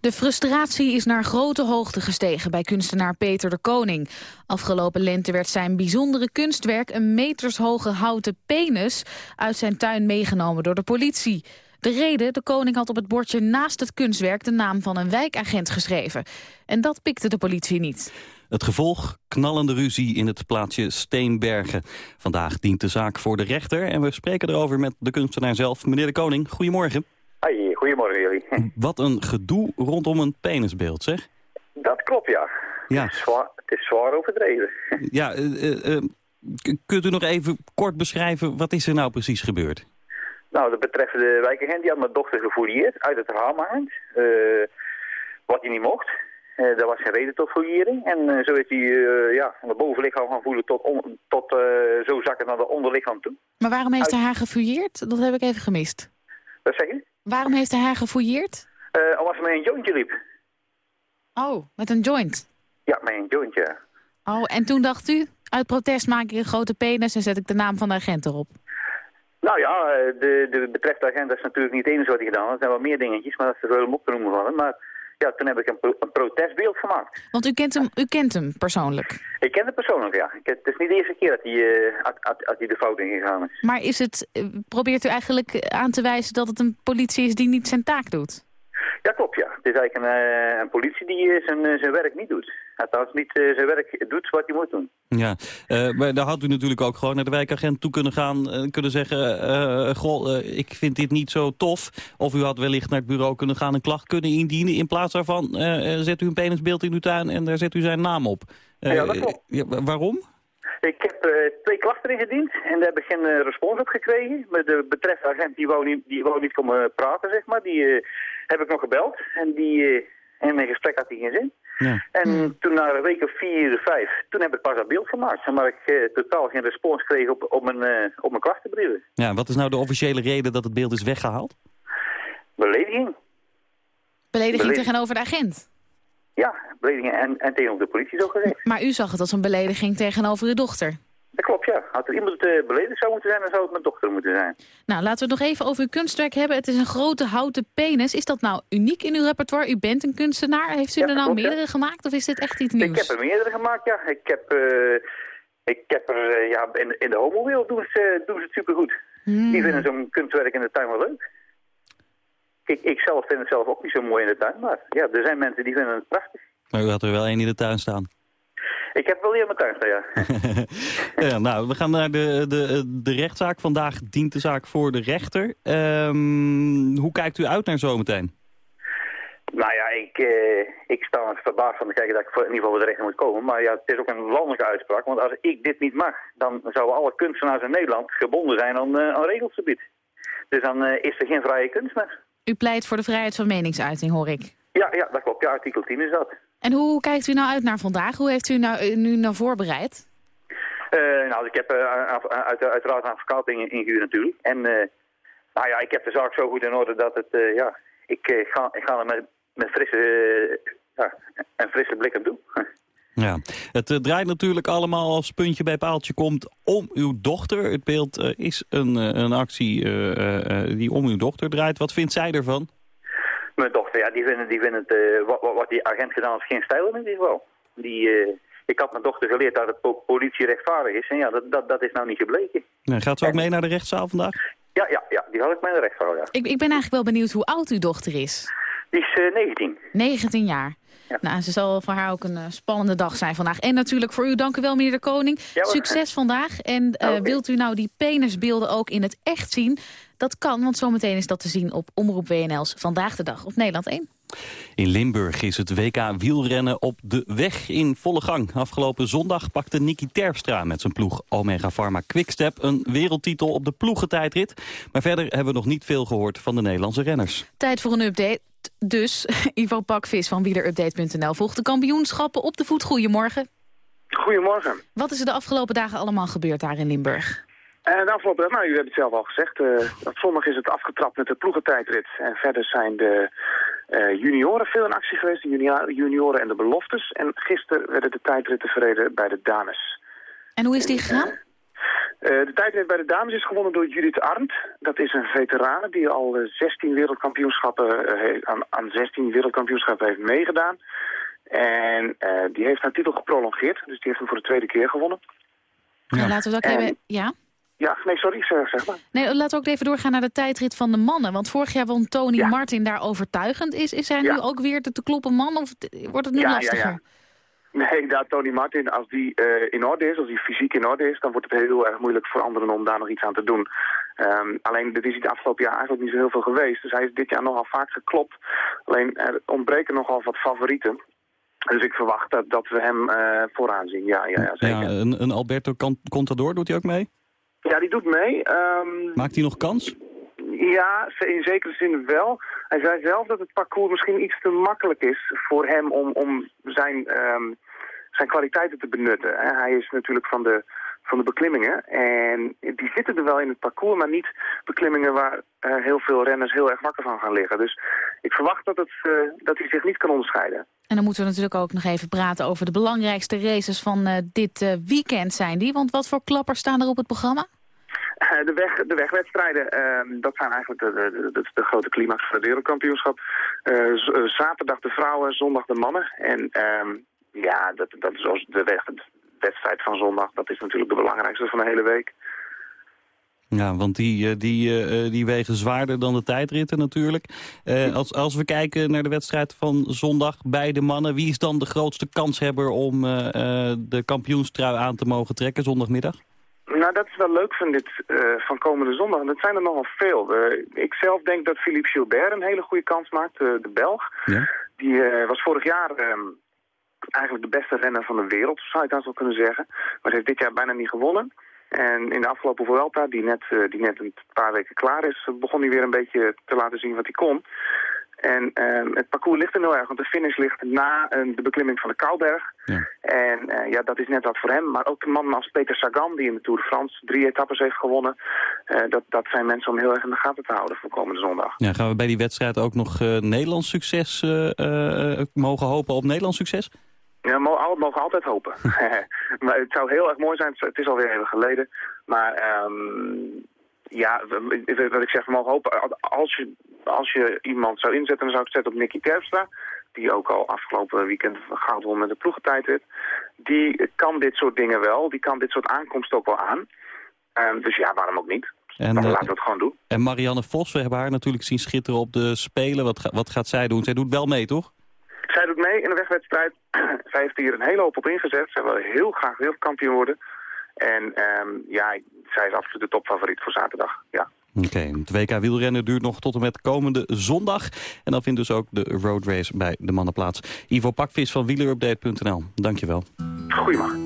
De frustratie is naar grote hoogte gestegen bij kunstenaar Peter de Koning. Afgelopen lente werd zijn bijzondere kunstwerk... een metershoge houten penis uit zijn tuin meegenomen door de politie. De reden, de koning had op het bordje naast het kunstwerk... de naam van een wijkagent geschreven. En dat pikte de politie niet. Het gevolg, knallende ruzie in het plaatsje Steenbergen. Vandaag dient de zaak voor de rechter en we spreken erover met de kunstenaar zelf. Meneer de Koning, goedemorgen. Goedemorgen jullie. Wat een gedoe rondom een penisbeeld, zeg. Dat klopt, ja. Ja. Het, is zwaar, het is zwaar overdreven. Ja, eh, eh, eh, kunt u nog even kort beschrijven, wat is er nou precies gebeurd? Nou, de betreffende wijkagent die had mijn dochter gefouilleerd uit het raam hangend. eh, wat hij niet mocht. Eh er was geen reden tot fouillering. En eh, zo is hij eh, ja, van het bovenlichaam gaan voelen tot, on- tot eh, zo zakken naar de onderlichaam toe. Maar waarom heeft hij haar gefouilleerd? Dat heb ik even gemist. Wat zeg je? Waarom heeft hij haar gefouilleerd? Eh als hij met een jointje liep. Oh, met een joint. Ja, met een jointje. Oh, en toen dacht u, uit protest maak ik een grote penis en zet ik de naam van de agent erop. Nou ja, eh, de, de betreffende agent is natuurlijk niet het enige wat hij gedaan heeft. Er zijn wel meer dingetjes, maar dat is veel om op te noemen vallen. Maar ja, toen heb ik een, pro- een protestbeeld gemaakt. Want u kent hem, u kent hem persoonlijk. Ik ken hem persoonlijk, ja. Het is niet de eerste keer dat hij, eh, hij de fout ingegaan is. Maar is het, eh, probeert u eigenlijk aan te wijzen dat het een politie is die niet zijn taak doet? Ja, klopt, ja. Het is eigenlijk een, eh, een politie die eh, zijn, eh, zijn werk niet doet. Althans, niet zijn werk doet wat hij moet doen. Ja, maar daar had u natuurlijk ook gewoon naar de wijkagent toe kunnen gaan... en kunnen zeggen, goh, ik vind dit niet zo tof. Of u had wellicht naar het bureau kunnen gaan en klacht kunnen indienen. In plaats daarvan zet u een penisbeeld in uw tuin en daar zet u zijn naam op. Ja, dat klopt. ja, waarom? Ik heb twee klachten ingediend en daar heb ik geen respons op gekregen. Maar de betreffende agent die wou niet, die wou niet komen praten, zeg maar. Die heb ik nog gebeld en die, eh, en mijn gesprek had hij geen zin. Ja. En toen na een week of vier, vijf, toen heb ik pas dat beeld gemaakt. Maar ik eh, totaal geen respons kreeg op, op, mijn, eh, op mijn klachtenbrieven. Ja, wat is nou de officiële reden dat het beeld is weggehaald? Belediging. Belediging Beledig- tegenover de agent. Ja, belediging en, en tegenover de politie zo gezegd. Maar u zag het als een belediging tegenover uw dochter. Dat klopt, ja. Als er iemand uh, beledigd zou moeten zijn, dan zou het mijn dochter moeten zijn. Nou, laten we het nog even over uw kunstwerk hebben. Het is een grote houten penis. Is dat nou uniek in uw repertoire? U bent een kunstenaar. Heeft u Ja, er nou klopt, ja. meerdere gemaakt of is dit echt iets Ik nieuws? heb er meerdere gemaakt, ja. Ik heb, eh, ik heb er, eh, ja, in, in de homowereld doen ze, doen ze het supergoed. Hmm. Die vinden zo'n kunstwerk in de tuin wel leuk. Kijk, ik zelf vind het zelf ook niet zo mooi in de tuin, maar ja, er zijn mensen die vinden het prachtig. Maar u had er wel één in de tuin staan. Ik heb wel hier in mijn tuin staan, ja. ja, nou, we gaan naar de, de, de rechtszaak. Vandaag dient de zaak voor de rechter. Ehm, hoe kijkt u uit naar zometeen? Nou ja, ik, eh, ik sta er verbaasd van te kijken dat ik voor, in ieder geval voor de rechter moet komen. Maar ja, het is ook een landelijke uitspraak. Want als ik dit niet mag, dan zouden alle kunstenaars in Nederland gebonden zijn aan, eh, aan regelsgebied. Dus dan eh, is er geen vrije kunst meer. U pleit voor de vrijheid van meningsuiting, hoor ik. Ja, ja, dat klopt. Ja, artikel 10 is dat. En hoe kijkt u nou uit naar vandaag? Hoe heeft u nou, u nu nou voorbereid? Eh, nou, ik heb eh, uit, uit, uiteraard advocaat in- ingehuurd natuurlijk. En eh, nou ja, ik heb de zaak zo goed in orde dat het, eh, ja, ik, eh, ga, ik ga er met, met frisse, eh, ja, een frisse blik op doen. Ja, het eh, draait natuurlijk allemaal als puntje bij paaltje komt om uw dochter. Het beeld eh, is een, eh, een actie eh, eh, eh, die om uw dochter draait. Wat vindt zij ervan? Mijn dochter, ja, die vinden, die vinden het, eh, wat, wat, wat die agent gedaan heeft, geen stijl in ieder geval. Die, eh, ik had mijn dochter geleerd dat het po- politie rechtvaardig is. En ja, dat, dat, dat is nou niet gebleken. Nou, gaat ze ook mee naar de rechtszaal vandaag? Ja, ja, ja, die had ik bij de rechtszaal, ja. Ik, ik ben eigenlijk wel benieuwd hoe oud uw dochter is. Die is eh, 19. 19 jaar. Nou, ze zal voor haar ook een eh, spannende dag zijn vandaag. En natuurlijk voor u, dank u wel, meneer de Koning. Ja. Succes vandaag. En eh, wilt u nou die penisbeelden ook in het echt zien? Dat kan, want zometeen is dat te zien op Omroep WNL's Vandaag de Dag op Nederland 1. In Limburg is het WK wielrennen op de weg in volle gang. Afgelopen zondag pakte Nicky Terpstra met zijn ploeg Omega Pharma Quickstep... een wereldtitel op de ploegentijdrit. Maar verder hebben we nog niet veel gehoord van de Nederlandse renners. Tijd voor een update. Dus Ivo Pakvis van wielerupdate.nl volgt de kampioenschappen op de voet. Goedemorgen. Goedemorgen. Wat is er de afgelopen dagen allemaal gebeurd daar in Limburg? En de afgelopen, nou, u hebt het zelf al gezegd, eh op zondag is het afgetrapt met de ploegentijdrit. En verder zijn de eh, junioren veel in actie geweest, de junioren en de beloftes. En gisteren werden de tijdritten verreden bij de dames. En hoe is die gegaan? Eh, de tijdrit bij de dames is gewonnen door Judith Arndt. Dat is een veterane die al eh, 16 wereldkampioenschappen, eh, he- aan, aan 16 wereldkampioenschappen heeft meegedaan. En eh, die heeft haar titel geprolongeerd, dus die heeft hem voor de tweede keer gewonnen. Nou, laten we ook En- hebben... Ja? Ja, nee, sorry, zeg, maar. Nee, laten we ook even doorgaan naar de tijdrit van de mannen. Want vorig jaar won Tony Martin daar overtuigend. Is, is hij Ja. nu ook weer de te kloppen man of wordt het nu Ja, ja, lastiger? ja. Nee, daar Tony Martin, als die eh, in orde is, als die fysiek in orde is, dan wordt het heel erg moeilijk voor anderen om daar nog iets aan te doen. Ehm, alleen, dit is het afgelopen jaar eigenlijk niet zo heel veel geweest. Dus hij is dit jaar nogal vaak geklopt. Alleen, er ontbreken nogal wat favorieten. Dus ik verwacht dat, dat we hem eh, vooraan zien, ja, ja, ja zeker. Ja, een, een Alberto Contador, doet hij ook mee? Ja, die doet mee. Ehm, Maakt hij nog kans? Ja, ze- in zekere zin wel. Hij zei zelf dat het parcours misschien iets te makkelijk is voor hem om, om zijn, ehm, zijn kwaliteiten te benutten. Hij is natuurlijk van de, van de beklimmingen en die zitten er wel in het parcours, maar niet beklimmingen waar eh, heel veel renners heel erg wakker van gaan liggen. Dus ik verwacht dat, het, eh, dat hij zich niet kan onderscheiden. En dan moeten we natuurlijk ook nog even praten over de belangrijkste races van eh, dit weekend zijn die. Want wat voor klappers staan er op het programma? De, weg, de wegwedstrijden, ehm, dat zijn eigenlijk de, de, de, de grote climax van het wereldkampioenschap. Zaterdag de vrouwen, zondag de mannen. En ehm, ja, dat, dat is als de, weg, wedstrijd van zondag, dat is natuurlijk de belangrijkste van de hele week. Ja, want die, eh, die, eh, eh, die wegen zwaarder dan de tijdritten natuurlijk. Als, als we kijken naar de wedstrijd van zondag bij de mannen... wie is dan de grootste kanshebber om de kampioenstrui aan te mogen trekken zondagmiddag? Nou, dat is wel leuk van, dit, van komende zondag. En dat zijn er nogal veel. Ik zelf denk dat Philippe Gilbert een hele goede kans maakt, de Belg. Ja. Die was vorig jaar ehm, eigenlijk de beste renner van de wereld, zou je het wel kunnen zeggen. Maar heeft dit jaar bijna niet gewonnen. En in de afgelopen Vuelta, die net, eh, die net een paar weken klaar is, begon hij weer een beetje te laten zien wat hij kon. En ehm, het parcours ligt er heel erg, want de finish ligt na eh, de beklimming van de Kouberg. En eh, ja, dat is net wat voor hem. Maar ook een man als Peter Sagan, die in de Tour de France drie etappes heeft gewonnen. dat, dat zijn mensen om heel erg in de gaten te houden voor komende zondag. Ja, gaan we bij die wedstrijd ook nog Nederlands succes mogen hopen op Nederlands succes? Ja, al- mogen altijd hopen. maar het zou heel erg mooi zijn. Het is alweer even geleden. Maar ehm, ja, wat ik zeg, we mogen hopen. Als je, als je iemand zou inzetten, dan zou ik het zetten op Nicky Terpstra. Die ook al afgelopen weekend goud won met de ploegentijdrit. Die kan dit soort dingen wel. Die kan dit soort aankomsten ook wel aan. Ehm, dus ja, waarom ook niet? En, dan eh, laten we het gewoon doen. En Marianne Vos, we hebben haar natuurlijk zien schitteren op de Spelen. Wat, ga- wat gaat zij doen? Zij doet wel mee, toch? Zij doet mee in de wegwedstrijd. Zij heeft hier een hele hoop op ingezet. Zij wil heel graag wereldkampioen worden. En ehm, ja, zij is absoluut de topfavoriet voor zaterdag. Ja. Oké, het WK wielrennen duurt nog tot en met komende zondag. En dan vindt dus ook de road race bij de mannen plaats. Ivo Pakvis van wielerupdate.nl, dankjewel. Goedemorgen.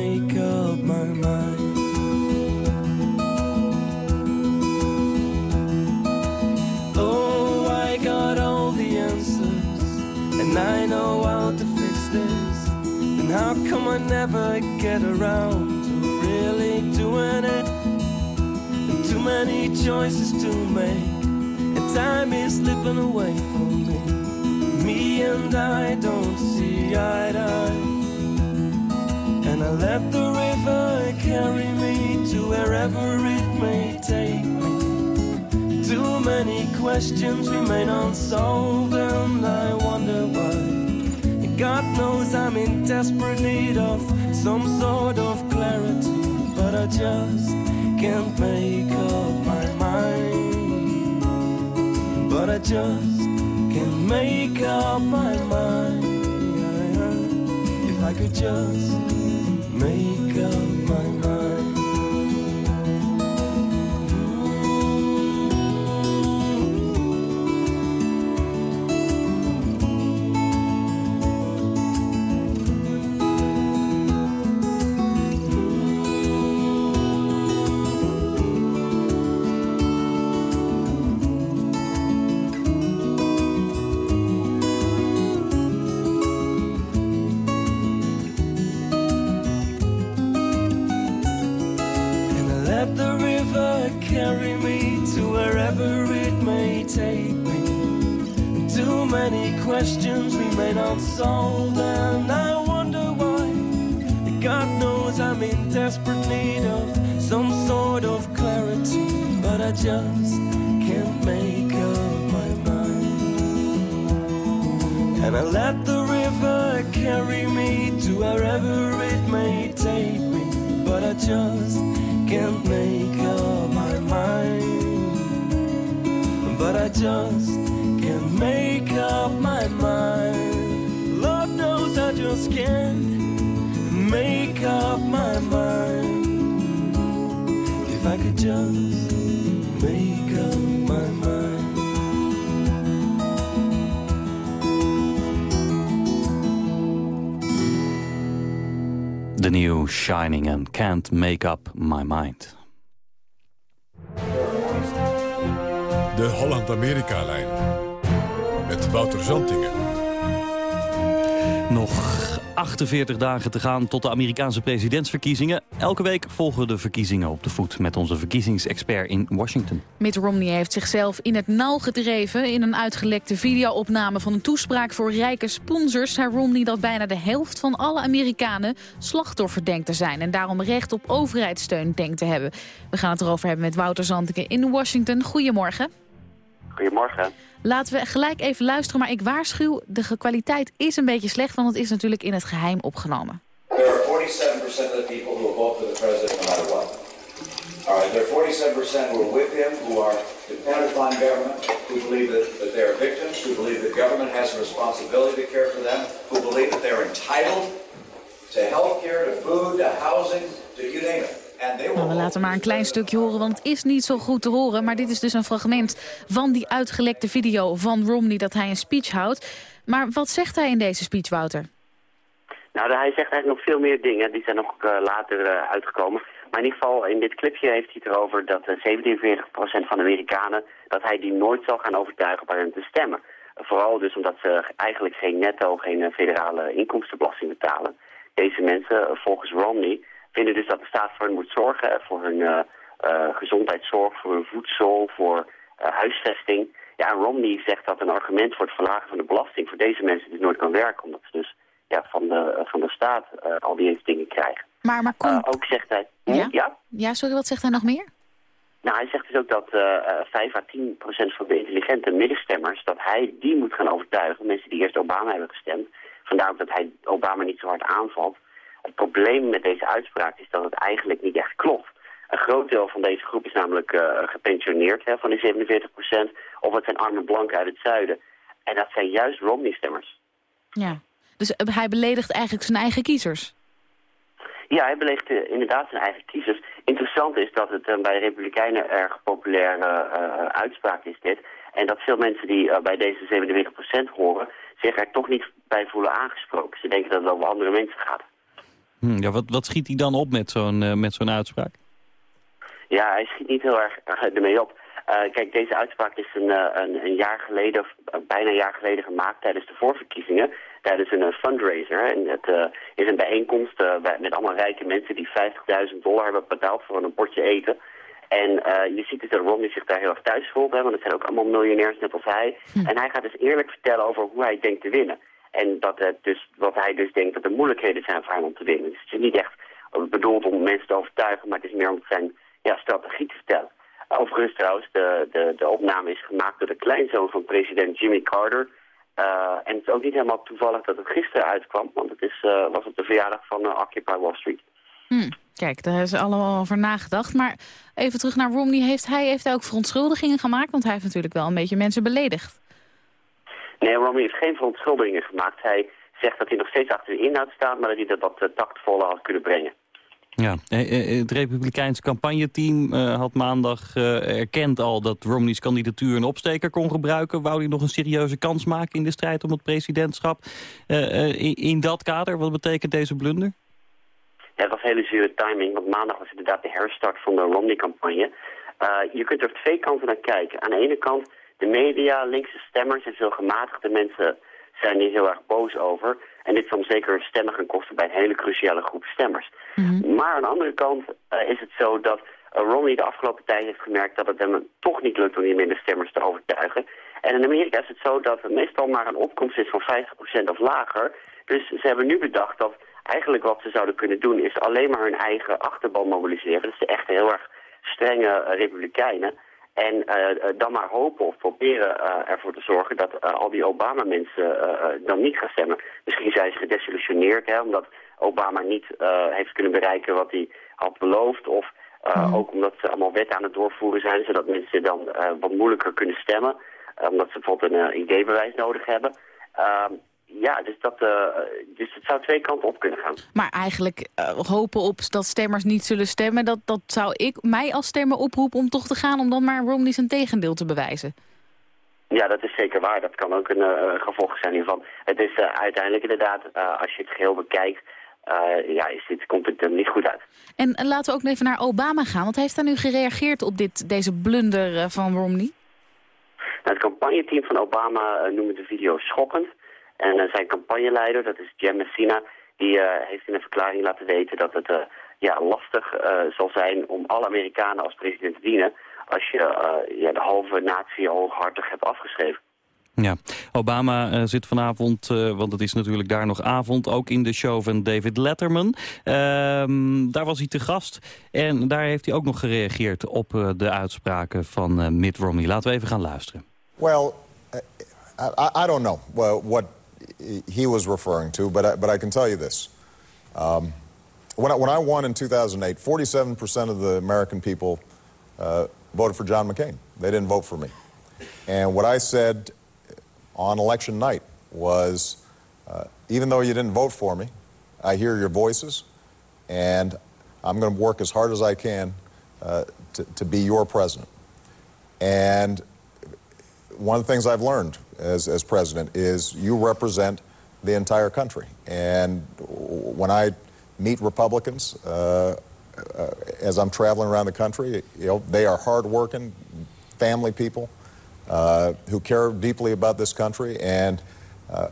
how come I never get around to really doing it? Too many choices to make, and time is slipping away from me. Me and I don't see eye to eye. And I let the river carry me to wherever it may take me. Too many questions remain unsolved, and I wonder why. God knows I'm in desperate need of some sort of clarity, but I just can't make up my mind. But I just can't make up my mind. If I could just make And I let the river carry me to wherever it may take me, but I just can't make up my mind. But I just can't make up my mind. Lord knows I just can't make up my mind. If I could just make New Shining and Can't Make Up My Mind. De Holland-Amerika-lijn. Met Wouter Zantingen. Nog 48 dagen te gaan tot de Amerikaanse presidentsverkiezingen. Elke week volgen we de verkiezingen op de voet met onze verkiezingsexpert in Washington. Mitt Romney heeft zichzelf in het nauw gedreven. In een uitgelekte videoopname van een toespraak voor rijke sponsors... zei Romney dat bijna de helft van alle Amerikanen slachtoffer denkt te zijn... en daarom recht op overheidssteun denkt te hebben. We gaan het erover hebben met Wouter Zanteke in Washington. Goedemorgen. Goedemorgen. Laten we gelijk even luisteren, maar ik waarschuw... de kwaliteit is een beetje slecht, want het is natuurlijk in het geheim opgenomen. 47% of the people who will vote for the president no matter what. All right, there are 47% who are with him, who are dependent upon government, who believe that, that they're victims, who believe that government has a responsibility to care for them, who believe that they're entitled to health care, to food, to housing, to you name it. They Nou, we laten maar een klein stukje horen, want het is niet zo goed te horen. Maar dit is dus een fragment van die uitgelekte video van Romney... dat hij een speech houdt. Maar wat zegt hij in deze speech, Wouter? Nou, hij zegt eigenlijk nog veel meer dingen. Die zijn nog eh, later eh, uitgekomen. Maar in ieder geval, in dit clipje heeft hij het erover dat uh, 47% van de Amerikanen... dat hij die nooit zal gaan overtuigen bij hem te stemmen. vooral dus omdat ze eigenlijk geen netto, geen eh, federale inkomstenbelasting betalen. Deze mensen, eh, volgens Romney, vinden dus dat de staat voor hen moet zorgen. eh, voor hun eh, eh, gezondheidszorg, voor hun voedsel, voor eh, huisvesting. Ja, Romney zegt dat een argument voor het verlagen van de belasting... voor deze mensen dus nooit kan werken. Omdat ze dus ja, van, de, van de staat eh, al die dingen krijgen. Maar, maar Eh, ook zegt hij... Ja? ja? Ja, sorry, wat zegt hij nog meer? Nou, hij zegt dus ook dat eh eh, 5 à 10 procent van de intelligente middenstemmers... dat hij die moet gaan overtuigen. Mensen die eerst Obama hebben gestemd. Vandaar ook dat hij Obama niet zo hard aanvalt. Het probleem met deze uitspraak is dat het eigenlijk niet echt klopt. Een groot deel van deze groep is namelijk gepensioneerd hè, van die 47 procent. Of het zijn arme blanken uit het zuiden. En dat zijn juist Romney-stemmers. Ja. Dus eh, hij beledigt eigenlijk zijn eigen kiezers. Ja, hij beleegt eh, inderdaad zijn eigen kiezers. Interessant is dat het eh, bij Republikeinen erg populaire eh, uitspraak is dit. En dat veel mensen die bij deze 47% horen zich er toch niet bij voelen aangesproken. Ze denken dat het over andere mensen gaat. Hm, ja, wat, wat schiet hij dan op met zo'n met zo'n uitspraak? Ja, hij schiet niet heel erg ermee op. Eh, kijk, deze uitspraak is een, een, een jaar geleden, of bijna een jaar geleden gemaakt tijdens de voorverkiezingen. Tijdens een eh, fundraiser. En het eh, is een bijeenkomst eh, met allemaal rijke mensen die 50.000 dollar hebben betaald voor een bordje eten. En je ziet dus dat Romney zich daar heel erg thuis voelt, hè, want het zijn ook allemaal miljonairs net als hij. En hij gaat dus eerlijk vertellen over hoe hij denkt te winnen. En dat het dus, wat hij dus denkt dat er moeilijkheden zijn voor hem om te winnen. Dus het is niet echt bedoeld om mensen te overtuigen, maar het is meer om zijn ja, strategie te vertellen. Overigens trouwens, de, de, de opname is gemaakt door de kleinzoon van president Jimmy Carter. Eh, en het is ook niet helemaal toevallig dat het gisteren uitkwam, want het is, eh, was op de verjaardag van eh, Occupy Wall Street. Hm. Kijk, daar is allemaal over nagedacht. Maar even terug naar Romney. Heeft hij, heeft hij ook verontschuldigingen gemaakt? Want hij heeft natuurlijk wel een beetje mensen beledigd. Nee, Romney heeft geen verontschuldigingen gemaakt. Hij zegt dat hij nog steeds achter de inhoud staat, maar dat hij dat wat tactvoller had kunnen brengen. Ja, eh, eh, het Republikeins campagneteam eh, had maandag eh, erkend al dat Romney's kandidatuur een opsteker kon gebruiken. Wou hij nog een serieuze kans maken in de strijd om het presidentschap? Eh, eh, in, dat kader, wat betekent deze blunder? Ja, het was hele zure timing, want maandag was inderdaad de herstart van de Romney-campagne. Eh, je kunt er twee kanten naar kijken. Aan de ene kant, de media, linkse stemmers en veel gematigde mensen zijn hier heel erg boos over. En dit zal zeker stemmen gaan kosten bij een hele cruciale groep stemmers. Maar aan de andere kant eh, is het zo dat eh, Romney de afgelopen tijd heeft gemerkt dat het hem toch niet lukt om die minder stemmers te overtuigen. En in Amerika is het zo dat er meestal maar een opkomst is van 50% of lager. Dus ze hebben nu bedacht dat eigenlijk wat ze zouden kunnen doen is alleen maar hun eigen achterban mobiliseren. Dat is de echte heel erg strenge eh, republikeinen. En eh, eh, dan maar hopen of proberen eh, ervoor te zorgen dat al die Obama-mensen dan niet gaan stemmen. Misschien zijn ze gedesillusioneerd, hè, omdat Obama niet heeft kunnen bereiken wat hij had beloofd. Of eh, ook omdat ze allemaal wetten aan het doorvoeren zijn, zodat mensen dan wat moeilijker kunnen stemmen. Omdat ze bijvoorbeeld een ID-bewijs nodig hebben. Ja, dus, dat, uh, dus het zou twee kanten op kunnen gaan. Maar eigenlijk uh, hopen op dat stemmers niet zullen stemmen... Dat, dat zou ik mij als stemmer oproepen om toch te gaan... om dan maar Romney zijn tegendeel te bewijzen. Ja, dat is zeker waar. Dat kan ook een uh, gevolg zijn hiervan. Het is uiteindelijk inderdaad, als je het geheel bekijkt... ja, is dit, komt het er niet goed uit. En laten we ook even naar Obama gaan. Want hij heeft daar nu gereageerd op dit, deze blunder van Romney? Nou, het campagneteam van Obama noemde de video schokkend... En uh, zijn campagneleider, dat is Jem Messina, die uh, heeft in een verklaring laten weten dat het uh, ja, lastig zal zijn om alle Amerikanen als president te dienen als je ja, de halve natie hooghartig hebt afgeschreven. Ja, Obama zit vanavond, want het is natuurlijk daar nog avond, ook in de show van David Letterman. Ehm, daar was hij te gast en daar heeft hij ook nog gereageerd op de uitspraken van Mitt Romney. Laten we even gaan luisteren. Well, I, I don't know what he was referring to, but I, but I can tell you this. Um, when, I, when I won in 2008, 47% of the American people uh, voted for John McCain. They didn't vote for me. And what I said on election night was, uh, even though you didn't vote for me, I hear your voices, and I'm going to work as hard as I can uh, to, to be your president. And one of the things I've learned as, as president is you represent the entire country. And when I meet Republicans, uh, uh, as I'm traveling around the country, you know, they are hardworking, family people uh, who care deeply about this country. And uh,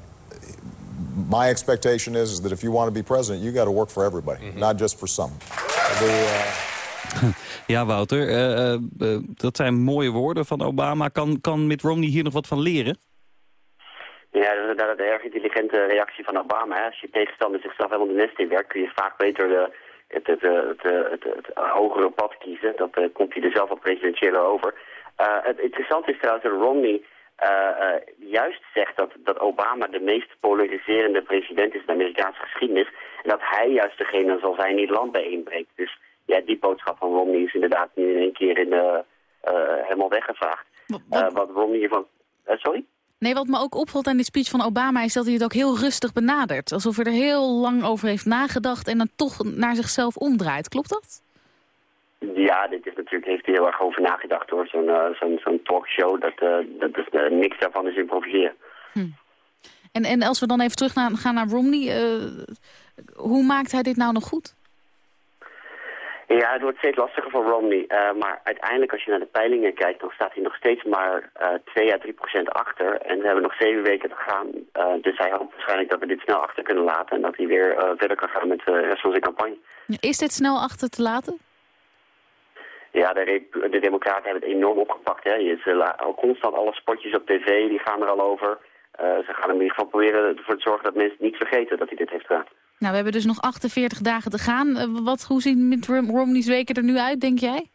my expectation is, is that if you want to be president, you got to work for everybody, mm -hmm. not just for some. The, ja, Wouter, uh, uh, dat zijn mooie woorden van Obama. Kan, kan Mitt Romney hier nog wat van leren? Ja, dat is een erg intelligente reactie van Obama. Hè. Als je tegenstander zichzelf helemaal de nest in werkt... kun je vaak beter de, het, hogere pad kiezen. Dat komt hij er zelf al presidentieel over. het interessante is trouwens dat Romney juist zegt dat, dat Obama de meest polariserende president is in de Amerikaanse geschiedenis. En dat hij juist degene zal zijn die het land bijeenbreekt. Dus ja, die boodschap van Romney is inderdaad nu in één keer in de, helemaal weggevaagd. Wat, wat Romney hiervan... sorry? Nee, wat me ook opvalt aan die speech van Obama... is dat hij het ook heel rustig benadert. Alsof hij er heel lang over heeft nagedacht... en dan toch naar zichzelf omdraait. Klopt dat? Ja, dit is natuurlijk, heeft hij heel erg over nagedacht hoor. Zo'n uh, zo'n talkshow, dat, uh, dat is, uh, niks daarvan is improviseren. Hm. En, en als we dan even terug naar, gaan naar Romney... hoe maakt hij dit nou nog goed? Ja, het wordt steeds lastiger voor Romney. Uh, maar uiteindelijk, als je naar de peilingen kijkt, dan staat hij nog steeds maar uh, 2 à 3 procent achter. En we hebben nog zeven weken te gaan. Uh, dus hij hoopt waarschijnlijk dat we dit snel achter kunnen laten. En dat hij weer verder kan gaan met de rest van zijn campagne. Is dit snel achter te laten? Ja, de, de democraten hebben het enorm opgepakt. Hè. Je, al constant alle spotjes op tv, die gaan er al over. ze gaan in ieder geval proberen ervoor te zorgen dat mensen niet vergeten dat hij dit heeft gedaan. Nou, we hebben dus nog 48 dagen te gaan. Wat, hoe zien Mitt Romney's weken er nu uit, denk jij?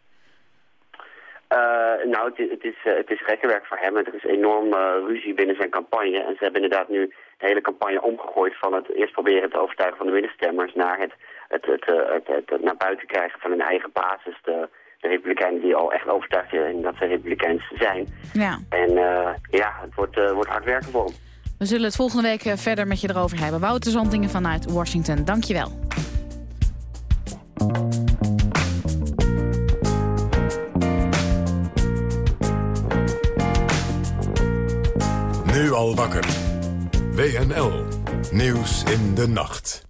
Uh, nou, het, het is, uh, het is gekkenwerk voor hem. Er is enorm uh, ruzie binnen zijn campagne. En ze hebben inderdaad nu de hele campagne omgegooid van het eerst proberen te overtuigen van de middenstemmers naar het, het, het, het, het, naar buiten krijgen van hun eigen basis. De, de republikeinen die al echt overtuigd zijn dat ze republikeins zijn. Ja. En ja, het wordt, wordt hard werken voor hem. We zullen het volgende week verder met je erover hebben. Wouter Zantingen vanuit Washington, dank je wel. Nu al wakker. WNL. Nieuws in de nacht.